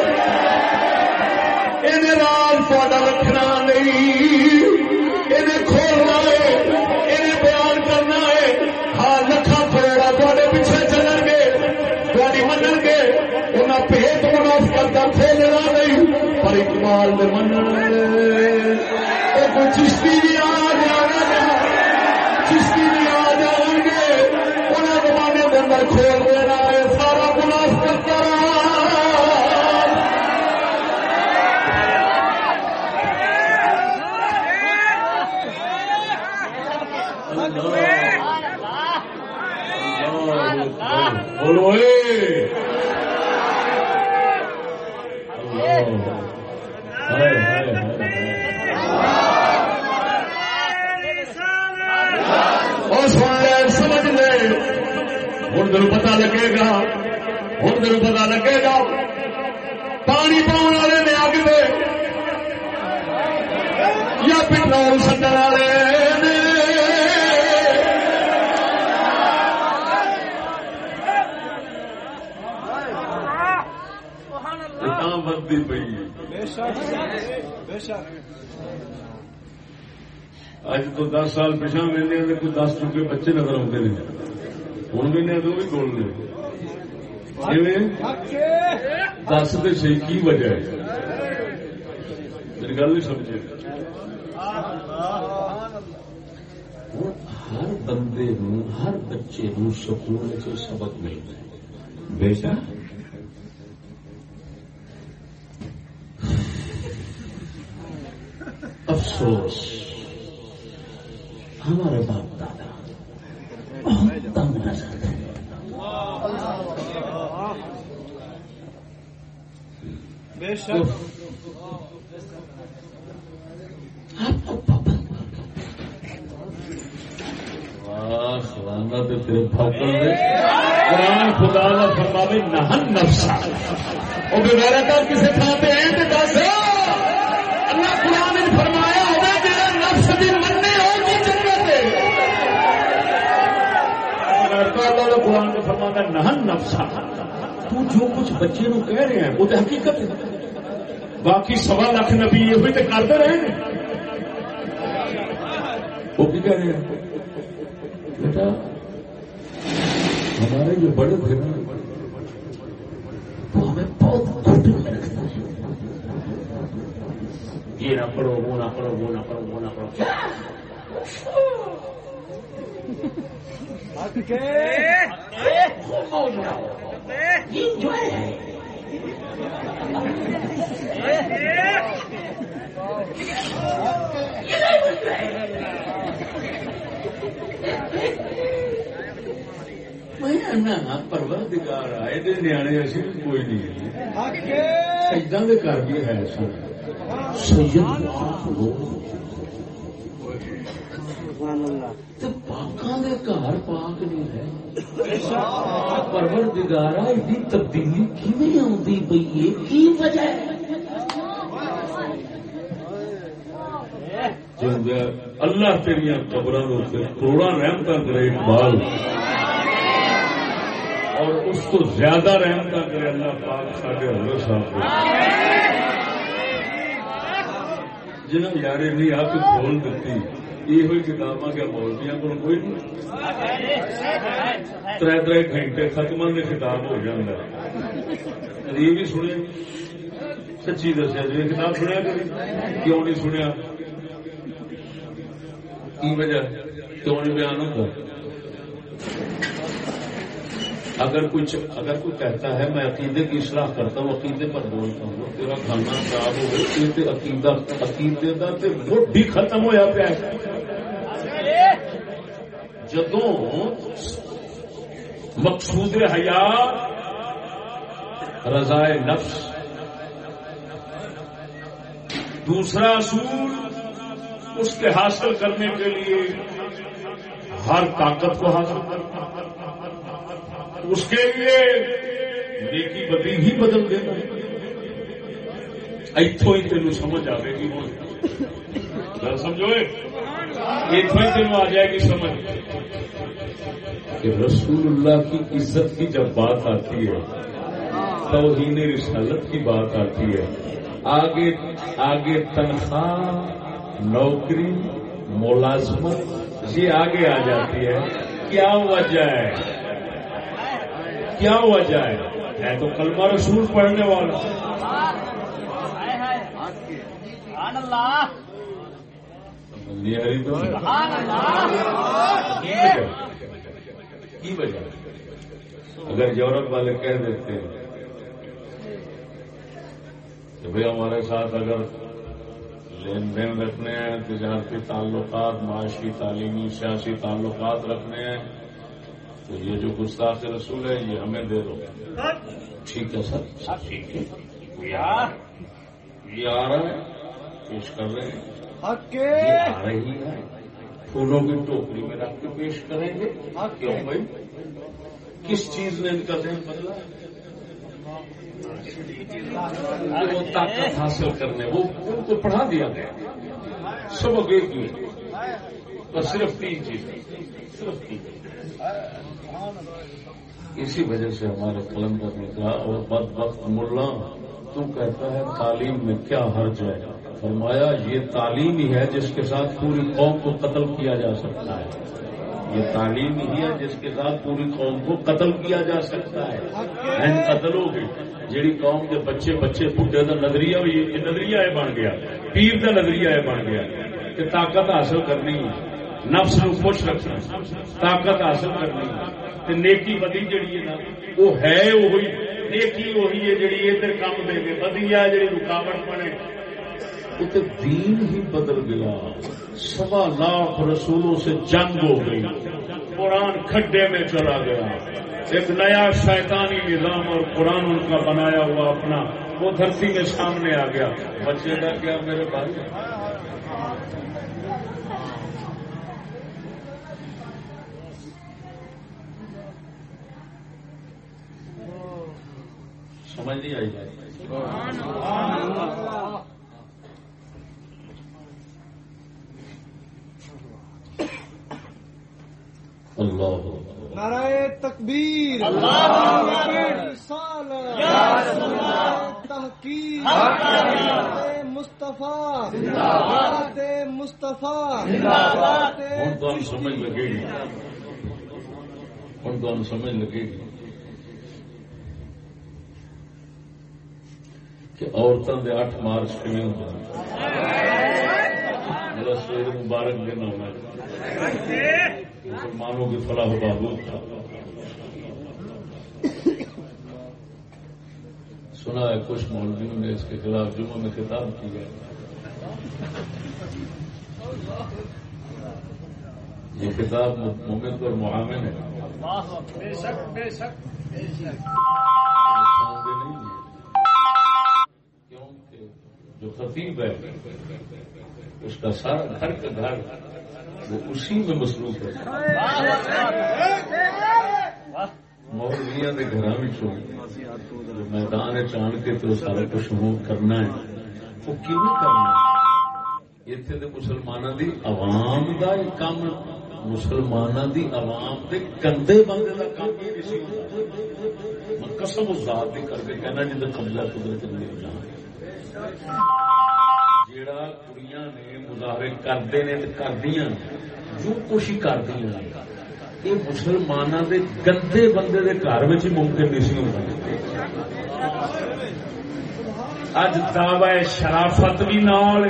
S1: یہ راج تا رکھنا نہیں۔ یہ کھولنا ہے۔ یہ بیان کرنا ہے۔ ہاں لکھا کروڑا تے پیچھے چلن گے تاری گے۔ انہیں بھیت مناف کھولنا نہیں، پر اقبال نے من چشتی بھی بنتی پی اج تو دس سال پچھا ملنے کوئی دس چکے بچے نظر آتے ہیں ہوں مہینے تو بھی بولنے دس تو سی کی وجہ ہے؟ میری گل نہیں سمجھے۔ ہر بندے ہر بچے سکون سے سبق ملتا ہے بے شک۔ افسوس۔ ہمارے باپ دادا بہت تنگ نظر تھے۔
S2: بے شک۔
S1: آپ کو پابند تو تیرے قرآن خدا کا فرماوے نہن نفسا۔ وہ کسی تھان پہ ہیں قرآن نہن نفسا تو جو کچھ بچے نو کہہ رہے ہیں وہ تو حقیقت ہے باقی سوا لاکھ نبی یہ ہوئی تو کرتے رہے ہیں وہ کی کہہ رہے ہیں بیٹا ہمارے جو بڑے تھے نا وہ ہمیں بہت گھٹے میں رکھتا ہے یہ نہ پڑھو وہ نہ پڑھو وہ نہ پڑھو وہ نہ پڑھو پروردگار آئے دے نیانے اسی کوئی نہیں سجدہ دے کر بھی ہے سن سید پاکاں دے گھر پاک نہیں ہے پروردگارا ایڈی تبدیلی کیویں آندی پئی ہے کی وجہ ہے؟ اللہ تیریا قبر کروڑا رحمت کرے اقبال اور اس کو زیادہ رحمت کرے اللہ پاک ساڈے حضرت صاحب کو۔ جنہوں یار نہیں آپ کھول دیتی یہ ہوئی کتاباں کیا مولویاں کو کوئی نہیں تر تر گھنٹے ختم کے خطاب ہو جاتا یہ بھی سنے سچی دسیا جی کتاب سنیا کبھی؟ کیوں نہیں سنیا؟ کی وجہ؟ کیوں نہیں بیان ہوتا اگر کچھ، اگر کوئی کہتا ہے میں عقیدے کی اصلاح کرتا ہوں، عقیدے پر بولتا ہوں تیرا کھانا خراب ہو گیا عقیدہ، عقیدے کا وہ بھی ختم ہوا پیا جدو مقصود حیات رضائے نفس، دوسرا اصول اس کے حاصل کرنے کے لیے ہر طاقت کو حاصل کرنا، اس کے لیے نیکی بدی ہی بدل دینا۔ اتوں ہی تین سمجھ آئے گی۔ وہ گل سمجھو اتوں ہی آ جائے گی سمجھ۔ کہ رسول اللہ کی عزت کی جب بات آتی ہے توہین رسالت کی بات آتی ہے آگے آگے تنخواہ نوکری ملازمت یہ آگے آ جاتی ہے۔ کیا وجہ ہے؟ کیا وجہ ہے؟ ہے تو کلمہ رسول پڑھنے والا کی وجہ؟ اگر یورپ والے کہہ دیتے ہیں کہ بھائی ہمارے ساتھ اگر لین دین رکھنے ہیں تجارتی تعلقات معاشی تعلیمی سیاسی تعلقات رکھنے ہیں تو یہ جو گستاخ رسول ہے یہ ہمیں دے دو۔ ٹھیک ہے سر؟ ٹھیک ہے۔ یہ آ رہا ہے پیش کر رہے ہیں۔ آ رہی ہے۔ پھولوں کی ٹوکری میں رکھ کے پیش کریں گے۔ کیوں بھائی؟ کس چیز نے ان کا ذہن بدلا؟ وہ طاقت حاصل کرنے وہ ان کو پڑھا دیا گیا۔ سبق ایک ہی بس صرف تین چیزیں۔ صرف تین۔ اسی وجہ سے ہمارے قلندر نے کہا اور بد وقت ملا۔ تو کہتا ہے تعلیم میں کیا حرج ہے؟ فرمایا، یہ تعلیم ہی ہے جس کے ساتھ پوری قوم کو قتل کیا جا سکتا ہے۔ یہ تعلیم ہی ہے جس کے ساتھ پوری قوم کو قتل کیا جا سکتا ہے۔ این قتل ہو گئی۔ جیڑی قوم کے بچے بچے بڈھے کا نظریہ بھی نظریہ ہے بن گیا۔ پیر کا نظریہ ہے بن گیا کہ طاقت حاصل کرنی ہے۔ نفس نو خوش رکھنا طاقت حاصل کرنی ہے۔ تے نیکی بدی جڑی ہے نا، وہ ہے وہی نیکی وہی ہے جڑی ادھر کام دے گے بدی ہے جڑی رکاوٹ بنے۔ تو دین ہی بدل گیا۔ سوا لاکھ رسولوں سے جنگ ہو گئی۔ قرآن کھڈے میں چلا گیا۔ ایک نیا شیطانی نظام اور قرآن ان کا بنایا ہوا اپنا۔ وہ دھرتی میں سامنے آ گیا۔ بچے گا کیا میرے بھائی؟ سمجھ نہیں آئی۔ اللہ
S3: نعرہ تکبیر۔ رسالت۔ تحقیق۔ مصطفیٰ۔ مصطفیٰ۔
S1: ہوں سمجھ لگے گی۔ ہوں ہم سمجھ لگے گی۔ کہ عورتوں کے اٹھ مارچ کیون ہوتا میرا سویر مبارک دن ہونا مسلمانوں کی فلاح و بہبود تھا۔ سنا ہے کچھ مولویوں نے اس کے خلاف جمعہ میں خطاب کیا یہ کتاب مومن اور محامن ہے ہے۔ کیونکہ جو خطیب ہے، اس کا سارا گھر کا گھر وہ اسی میں مصروف ہے۔ مولویا کے گھر میدان چان کے تو سارا کچھ وہ کرنا ہے۔ وہ کیوں کرنا اتنے تو مسلمانوں دی عوام دا ہی کام مسلمانوں دی عوام دے گندے بندے دا کام ہی نہیں سی میں قسم اس ذات دی کر کے کہنا جی قبضہ قدرت نہیں جہاں جیڑا کڑیاں نے مظاہرے کرتے نے کردیا جو کچھ ہی کردیا یہ مسلمانوں دے گندے بندے دے گھر میں ہی ممکن نہیں سی ہوتا اج دعوی شرافت بھی نال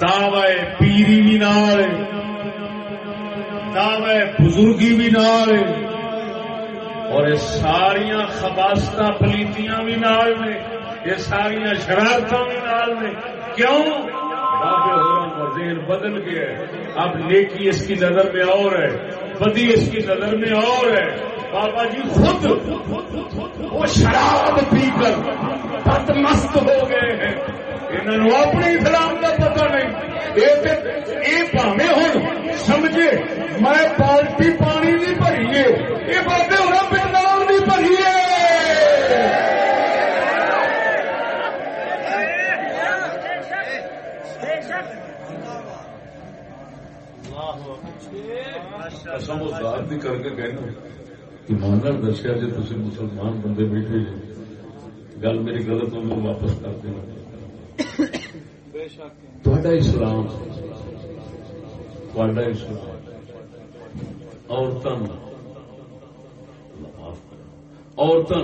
S1: دعوی پیری بھی نال دعوی بزرگی بھی نال اور ساریا خباست پلیتیاں بھی نال نے یہ ساریا شرارت بھی نال نے کیوں؟ ذہن بدل گیا ہے۔ اب نیکی اس کی نظر میں اور ہے، بدی اس کی نظر میں اور ہے۔ بابا جی خود وہ شراب پی کر بد مست ہو گئے ہیں۔ انہوں اپنے اسلام کا پتہ نہیں۔ یہ پاوے ہوں سمجھے، میں بالٹی پانی نہیں بھریے۔ یہ بابے ہونا پٹرول سمجھدار بھی کر کے کہنا ایماندار دسیا جی تھی مسلمان بندے بیٹھے جی گل میری غلط ہوگی واپس کر دینا۔ تھوڑا اسلام تھوڑا اسلام۔ عورتوں عورتوں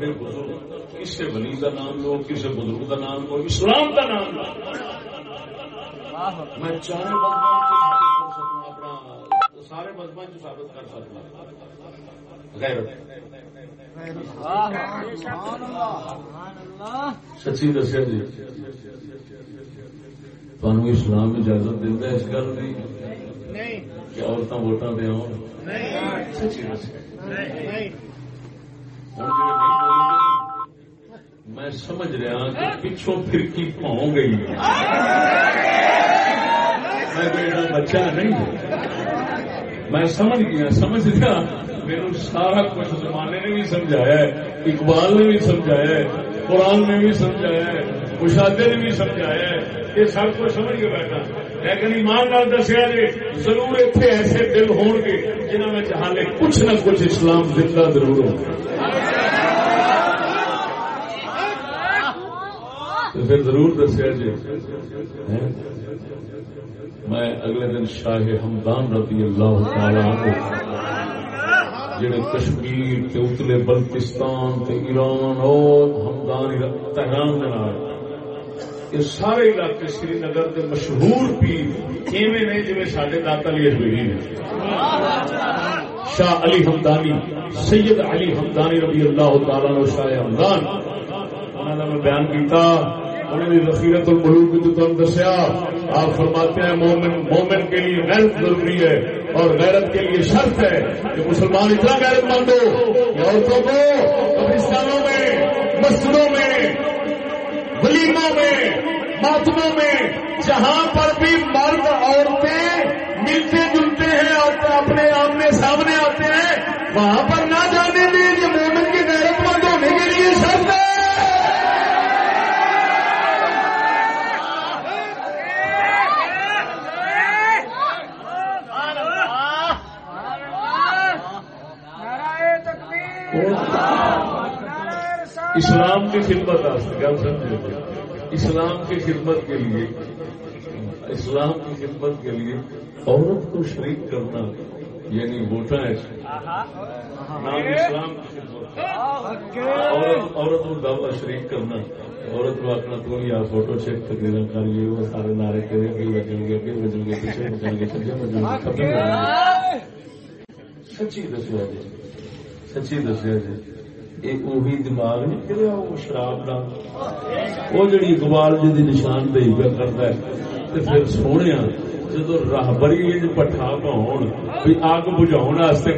S1: تے بزرگ کسی ولی کا نام لو کسی بزرگ کا نام لو، اسلام کا نام لو۔ میں چار بندوں ہاں سارے مذہب چ ثابت کر سکتا غیرت سچی دسیا جی۔ تمہیں اسلام اجازت دینا اس گل کی کہ عورتیں ووٹاں دے آؤ سچی دسیا۔ میں سمجھ رہا کہ پچھوں پھرکی پاؤں گئی میں بچہ نہیں۔ میں سمجھ گیا سمجھ گیا۔ میرے سارا کچھ زمانے نے بھی سمجھایا ہے، اقبال نے بھی سمجھایا ہے، قرآن نے بھی سمجھایا ہے، مشاہدے نے بھی سمجھایا ہے۔ یہ سب کچھ سمجھ کے بیٹھا۔ لیکن ایمان نال دسیا جی ضرور اتنے ایسے دل ہون گے جنہوں میں حالے کچھ نہ کچھ اسلام زندہ ضرور ہو۔ پھر ضرور دسیا جی۔ میں اگلے دن شاہ ہمدان رضی اللہ تعالی جڑے کشمیر تے اتلے بلتستان تے ایران اور ہمدان تہران دے نال، یہ سارے علاقے سری نگر کے مشہور پیر ایویں نے جی سارے داتا علی اجمیری نے شاہ علی ہمدانی سید علی ہمدانی رضی اللہ تعالی عنہ، شاہ ہمدان انہوں نے بیان کیتا۔ انہوں نے رفیرت الملوک جو تم دسیا آپ فرماتے ہیں، مومن مومن کے لیے غیرت ضروری ہے اور غیرت کے لیے شرط ہے کہ مسلمان اتنا غیرت مند ہو کہ عورتوں کو قبرستانوں میں، مسجدوں میں، ولیموں میں، ماتموں میں، جہاں پر بھی مرد، عورتیں ملتے جلتے ہیں اور اپنے آمنے سامنے آتے ہیں، وہاں پر نہ جانے دیں کہ مومن کے غیرت مند ہونے کے لیے شرط ہے اسلام کی خدمت گل سمجھے؟ اسلام کی خدمت کے لیے اسلام کی خدمت کے لیے عورت کو شریک کرنا یعنی ووٹا ہے نام اسلام کی خدمت۔ عورت عورت کو دعوت شریک کرنا۔ عورت کو آخنا تو یا فوٹو چیک تقریر کر لیے وہ سارے نعرے کرے گی بچیں گے پھر بچیں گے پیچھے بچیں گے سچے بچیں گے سچی دسیا جی سچی دسیا جی۔ وہی دماغ نہیں پھر وہ شراب کا وہ جڑی اقبال جی نشان دہی پہ کرتا ہے تو پھر سونے جدو راہبری پٹھا پاؤ بھی اگ بجھاؤ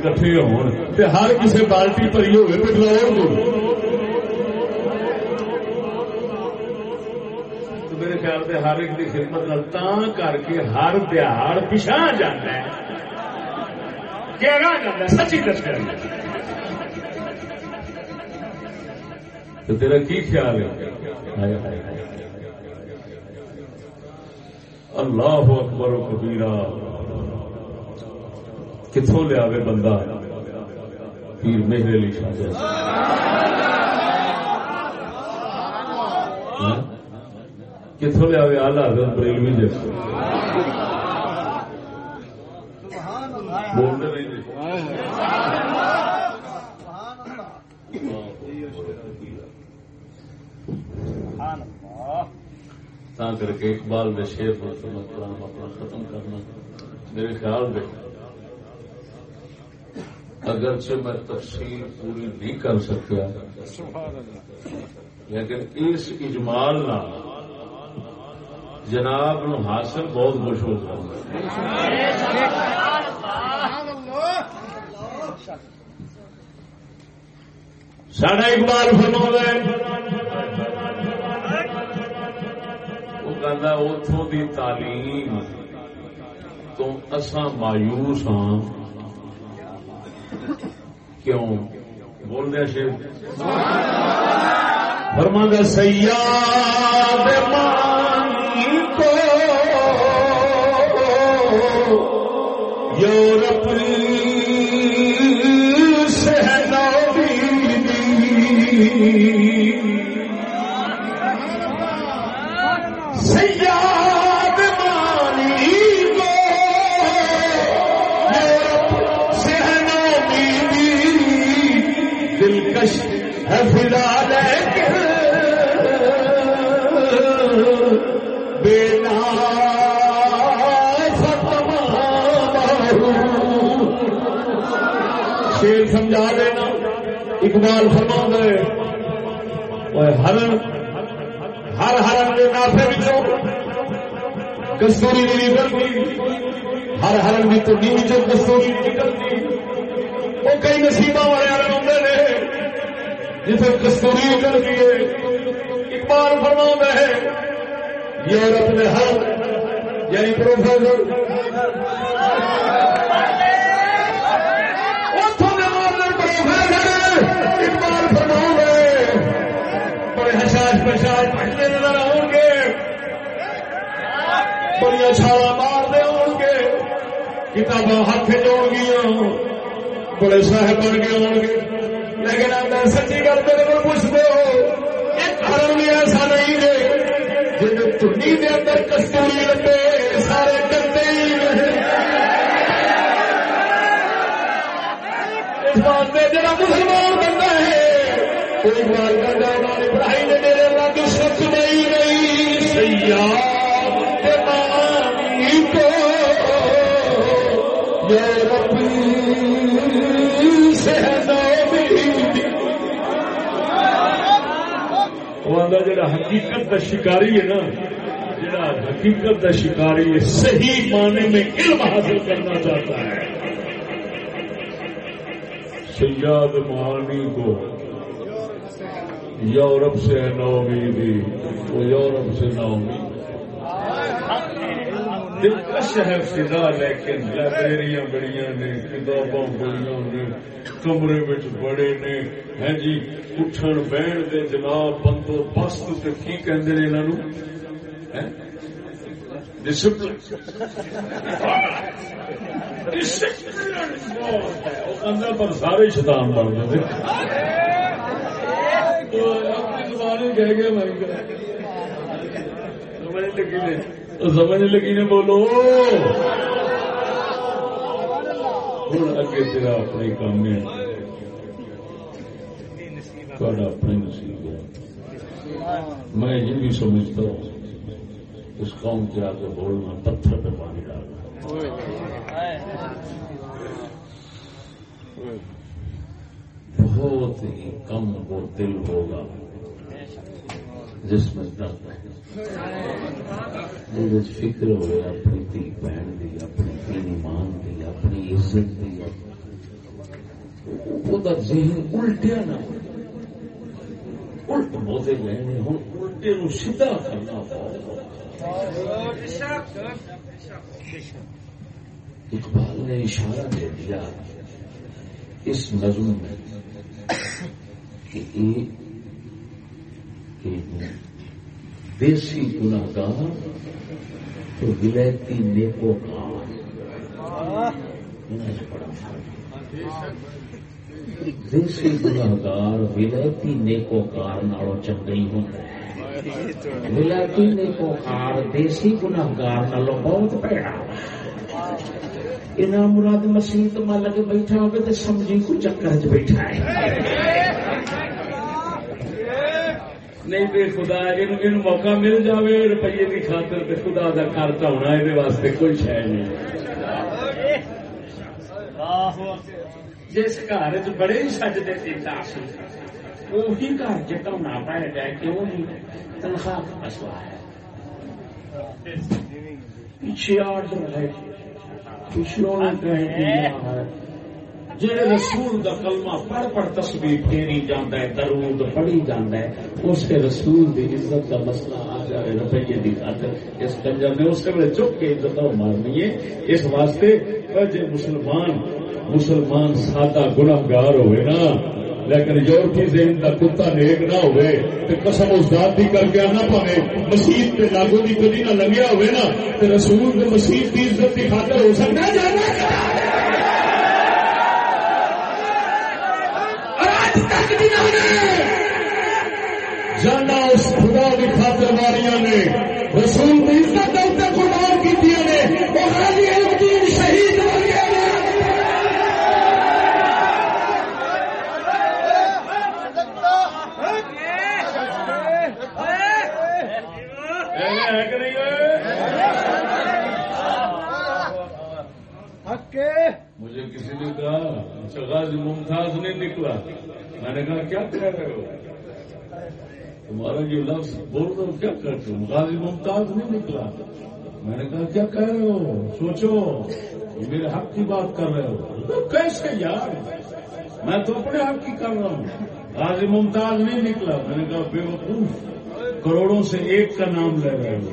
S1: کٹھے ہون، تے ہر کسی بالٹی پری ہوئے پٹرول میرے خیال سے ہر ایک کی خدمت کر کے ہر دیہڑ پچھا جانا ہے؟ سچی دسیا۔ تو تیرا کی خیال ہے؟ اللہ اکبر و کبیرا کتوں لیا بندہ؟ پیر میرے علی شاہ کتوں لیا آلہ حضرت بریلوی جیسے بولنے نہیں کر کے اقبال میں شیر کلام اپنا ختم کرنا میرے خیال میں اگرچہ میں تفصیل پوری نہیں کر سکیا لیکن اس اجمال نہ جناب نو حاصل بہت مشہور ساڈا اقبال فرما اتوں کی تعلیم تو اصا مایوس ہاں۔ کیوں؟ بول دیا شیر فرما دا سیاد کو یورپ شیر سمجھا دینا اقبال فرما اور ہرن ہر ہرن کے نافے بچوں کستوری بھی نکلتی، ہر ہرن کی تنڈی بچوں کستوری نکلتی، وہ کئی نصیبہ والے ہرن ہوں نے جسے کستوری نکلتی ہے اقبال فرما ہے یورپ میں ہر یعنی پروفیسر پرشاد پڑھنے نظر آؤ گے۔ بڑی چھالا مارتے ہو گے۔ کتاباں ہاتھ جوڑ گیا بڑے صاحب بن گئے ہو گے۔ لیکن آپ سچی گل میرے کو پوچھ دو ایک گھر بھی ایسا نہیں ہے جن چنی کے اندر کستوری لگے سارے کرتے ہی اس بات میں جڑا مسلمان بنتا ہے، کوئی بار کرتا ہے پڑھائی نے میرے اللہ کی سچ نہیں۔ گئی سیا کو یہ ربی سے جڑا حقیقت کا شکاری ہے نا، جڑا حقیقت کا شکاری ہے، صحیح معنی میں علم حاصل کرنا چاہتا ہے۔ سیاد معانی کو یورپ سے نو امیدی وہ یورپ سے نو امید دلکش ہے فضا لیکن لائبریریاں بڑی نے، کتاباں بڑی نے کمرے بچ بڑے نے ہے جی اٹھن بہن دے جناب بندوبست تے کی کہندے نے انہاں نو ڈسپلن پر سارے شیطان بن جاتے سمجھ لگی نے بولو ہوں اگے تیرا اپنے کام ہے اپنے نصیب ہے میں یہ بھی سمجھتا ہوں اس قوم کے آگے بولنا پتھر پہ پانی ڈالنا بہت ہی کم وہ دل ہوگا جس میں درد ہے فکر ہوئے اپنی دھی بہن دی اپنی دین ایمان دی اپنی عزت دی وہ ذہن الٹیا نہ الٹ بوتے گئے ہوں الٹے نو سیدھا کرنا اقبال نے اشارہ دے دیا اس نظم میں کہ ایک دیسی گناگار تو ولایتی نیکو کار دیسی گناگار ولایتی نیکو کار نالوں چنگئی ہوتا ہے۔ ولایتی نیکو دیسی گناگار نالوں بہت پیڑا۔ انہیں مراد مسیح تو مان لگے بیٹھا ہوگا تو سمجھی کو چکر چ بیٹھا ہے۔ نہیں تو خدا یہ موقع مل جائے روپیے کی خاطر تو خدا کا گھر ہونا یہ واسطے کوئی شہ نہیں۔ جس گھر چ بڑے سجدے دیتا وہی گھر چکا پڑ جائے کیوں نہیں؟ تنخواہ مسئلہ ہے۔ پیچھے آ ہے پچھلوں نے جہے رسول دا کلمہ پڑھ پڑھ تسبیح پھیری جانا ہے درود پڑھی جانا ہے اس کے رسول دی عزت کا مسئلہ آ جائے روپیے خاطر۔ اس کنجر نے اس کے چک کے عزت مارنی ہے۔ اس واسطے جی مسلمان مسلمان سادہ گناگار ہوئے نا، لیکن یورپی ذہن کا کتا نیک نہ ہوئے تو قسم اس ذات کی کر کے نہ پاوے۔ مسیح کے لاگو کی کدی نہ لگیا ہوئے نا تو رسول مسیح کی عزت کی خاطر ہو سکتا ہے جانا۔ جانا اس خدا کی خاطر والیاں نے، رسول کی عزت اتنے قربان کی نے وہ خالی الدین شہید ہو گیا اچھا غازی ممتاز نہیں نکلا۔ میں نے کہا کیا کہہ رہے ہو؟ تمہارا جو لفظ بول رہے ہو کیا کرتے ہو؟ غازی ممتاز نہیں نکلا۔ میں نے کہا کیا کہہ رہے ہو؟ سوچو یہ میرے حق کی بات کر رہے ہو۔ تو کیسے یار؟ میں تو اپنے حق کی کر رہا ہوں۔ غازی ممتاز نہیں نکلا۔ میں نے کہا بے وقوف کروڑوں سے ایک کا نام لے رہے ہو۔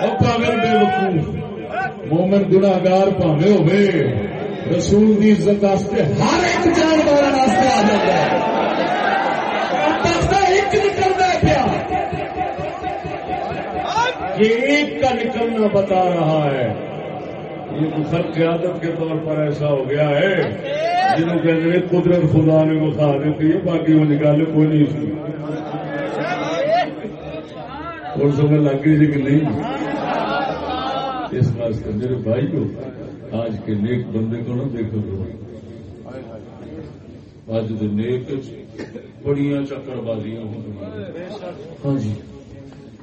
S1: اور پاگل بے وقوف۔ مومن گناگار پاوے ہوئے، رسول کی عزت واسطے ہر ایک جانور واسطے آ جاتا ہے۔ ایک نکلنا پیا۔ کہ ایک کا نکلنا بتا رہا ہے۔ یہ مخر قیادت کے طور پر ایسا ہو گیا ہے۔ جنہوں کہتے ہیں، قدرت خدا نے بخا دیتی ہے، باقی وہ نکالے کوئی نہیں اس کی۔ اور سمجھ لگ گئی تھی کہ نہیں۔ اس واسطے میرے بھائی کو آج کے نیک بندے کو نہ دیکھو تو آج دے نیک بڑیاں چکر بازیاں ہوں ہاں جی۔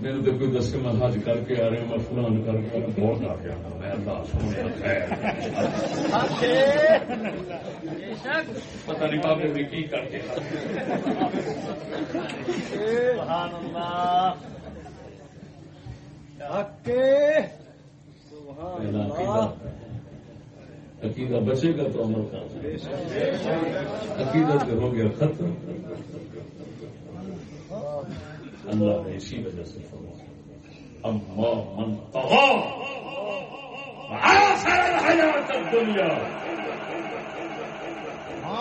S1: میرے تو کوئی دسے میں حج کر کے آ رہا میں فلان کر کے بہت آ گیا میں اللہ سونے پتہ نہیں پاپے بھی کی کر کے
S2: سبحان اللہ۔
S1: عقیدہ بچے گا تو عمل کا عقیدت ہو گیا ختم۔ اللہ نے اسی وجہ سے اما من الدنیا۔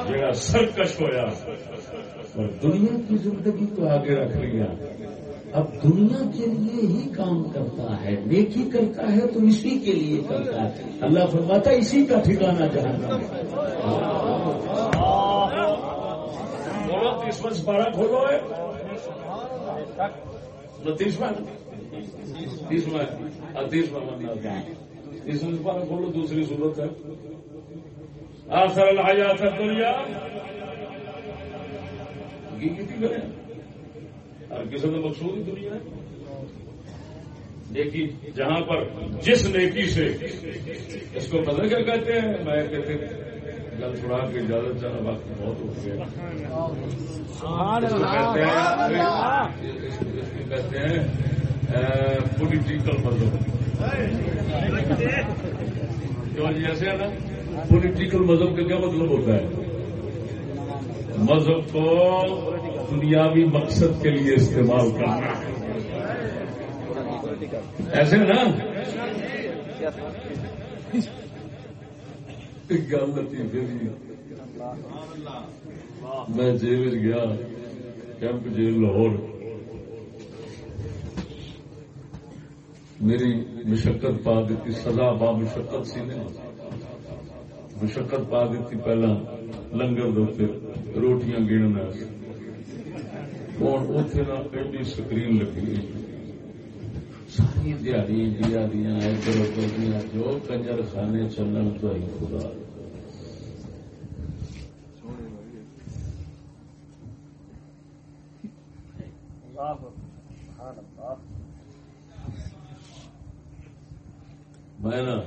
S1: جڑا سرکش ہویا۔ اور دنیا کی زندگی کو آگے رکھ لیا۔ اب دنیا کے لیے ہی کام کرتا ہے، نیکی کرتا ہے تو اسی کے لیے کرتا ہے۔ اللہ فرماتا ہے اسی کا ٹھکانا جہاں بولو تیسواں سپارہ کھولو ہے تیسواں تیسواں تیسواں بننا تیسواں سپارہ کھولو، دوسری صورت ہے۔ آخر الحیات الدنیا۔ کی کتنی کریں ہر قسم کا مقصود ہی دنیا ہے۔ نیکی جہاں پر جس نیکی سے اس کو پتہ کیا کہتے ہیں، میں کہتے گل چھڑا کے اجازت چاہنا وقت بہت ہو گیا۔ کہتے ہیں پولیٹیکل مذہب۔ جو جی ایسے ہے نا؟ پولیٹیکل مذہب کا کیا مطلب ہوتا ہے؟ مذہب کو دنیاوی مقصد کے لیے استعمال کرنا ایسے نا؟ گل لطیفے دی میں جیل گیا، کیمپ جیل لاہور۔ میری مشقت پا دیتی، سزا با مشقت سی نے مشقت پا دیتی پہلا لنگر دے روٹیاں گننا ہوں اتنے نہ ایڈی سکرین لگی ساری دیہڑی دیا دیا ادھر ادھر دیا جو کنجر خانے چلن تو ہی خدا میں نا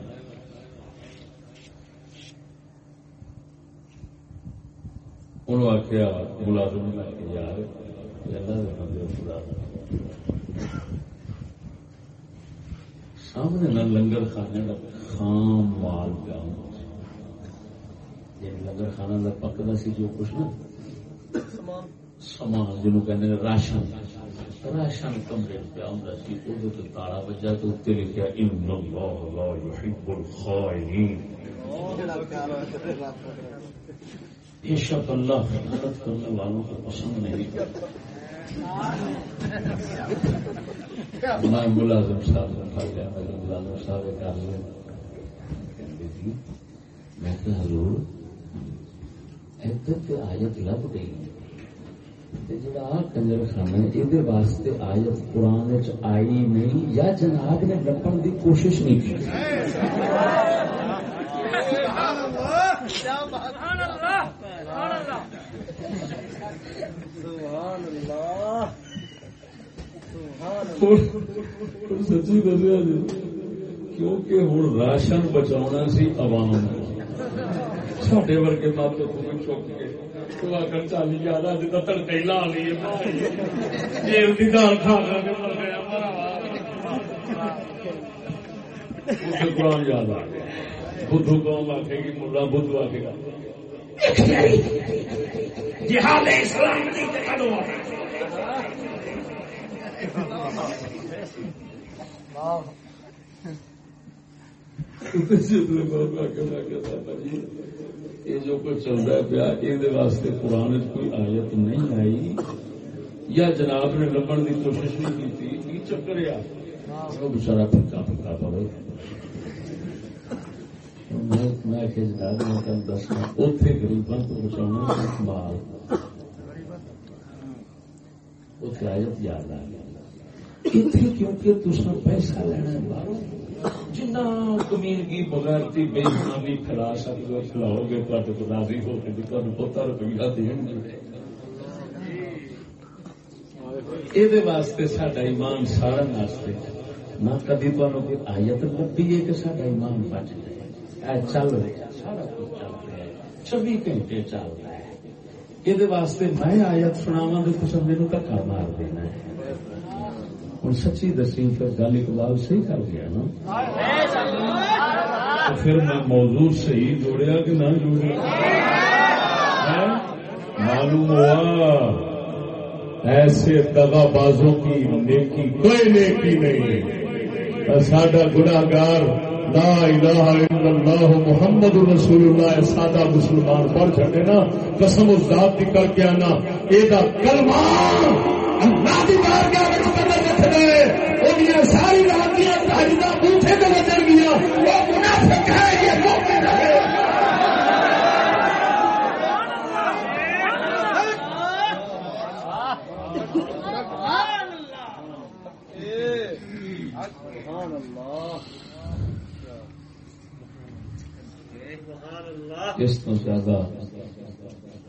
S1: انہوں آخیا ملازم یار سامنے نہ لنگر خانے کا خام مال پیا لنگر خانہ کا پکتا سی جو کچھ نا سامان۔ جنوب کہ راشن راشن کمرے پیا ہوں سی وہ تالا بجا تو اتنے لکھا ان يحب بے شک اللہ خیانت کرنے والوں کو پسند نہیں۔ میں ملازم صاحب پڑھ میرے ملازم صاحب ایک آدمی میں کہ حضور ادھر آیت لب گئی جڑا کنجر خانہ یہ واسطے آیت قرآن آئی نہیں یا جناب نے لپن کی کوشش نہیں کی سچی دسیا جی کیونکہ ہوں راشن بچا سی عوام سڈے ورگے مت چک کے آخر چالی یاد اج تڑکے لا لی جیل کی دال کھا قرآن یاد آ گیا بدھو قوم آخے گی؟ ملا بدھو آخے گا۔ جہاد اسلام کی یہ جو کچھ چل رہا ہے پیا یہ واسطے قرآن کوئی آیت نہیں آئی۔ یا جناب نے لبن کی کوشش نہیں کی چکر آ بچارا پھکا پھکا پڑے میں جناب میں دسنا کو بال اتنے آیت یاد آ گیا کیونکہ تصا پیسہ لینا باہر جنا کمیونگی بغیرتی بے ایمانی پھیلا سکتے ہو کھلاؤ گے تو راضی ہو کے تمہیں پوتا روپیہ دین گے یہ واسطے سڈا ایمان سارا واسطے نہ کدی تمہیں کوئی آیت لبھی ہے کہ سڈا ایمان بچ جائے۔ چل رہا سارا کچھ چل رہا ہے چوبی گھنٹے چل رہا ہے یہ واسطے میں آیت سناوا تو کچھ میرے دکا مار دینا ہے ہوں سچی دسی پھر گل اقبال صحیح کر گیا نا پھر میں موضوع صحیح جوڑیا کہ نہ جوڑیا معلوم ہوا ایسے دگا بازوں کی نیکی کوئی نیکی نہیں ساڈا گناگار لا الہ الا اللہ محمد رسول اللہ سادہ مسلمان پڑھ چکے نا، قسم اس ذات کی کر کے آنا۔ یہ کلمہ اللہ کی بارگاہ میں ساری راتیاں تاجدہ بوٹے تو نظر گیا۔ وہ منافق ہے، یہ موقع ہے۔ اس تو زیادہ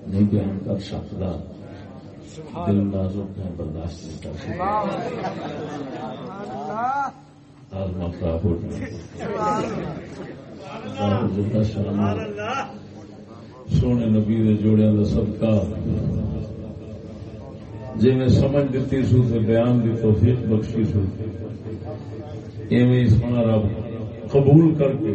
S1: نہیں بیان کر سکتا۔ دل نازک ہے برداشت نہیں کر سکتا۔ سونے نبی جوڑیا کا سبکا جی میں سمجھ دیتی سو تو بیان دی توفیق بخشی سو۔ ایویں سونا رب قبول کر کے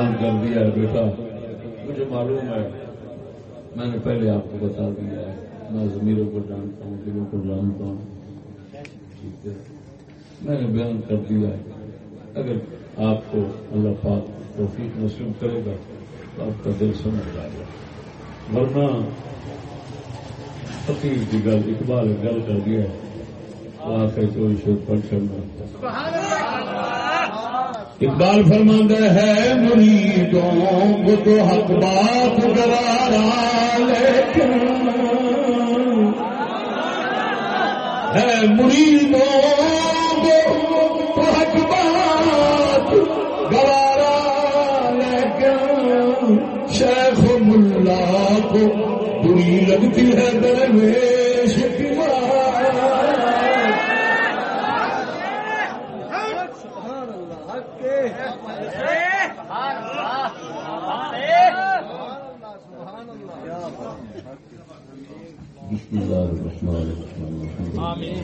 S1: کو لے جائے پہلے آپ کو بتا دیا ہے۔ میں زمیروں کو جانتا ہوں، دلوں کو جانتا ہوں۔ ٹھیک ہے۔ میں نے بیان کر دیا ہے۔ اگر آپ کو اللہ پاک توفیق نصیب کرے گا، تو آپ کا دل سمجھ جائے گا۔ ورنہ فقیر کی گل اقبال گل کر دیا ہے۔ آ کر کوئی شوق پڑھ چڑھنا۔ اقبال فرماندہ ہے، مریدوں کو تو حق بات گوارا لیکن ہے مریدوں کو تو حق بات گوارا لیکن شیخ ملا کو بری لگتی ہے درویش کی بسم الله الرحمن الرحيم. آمين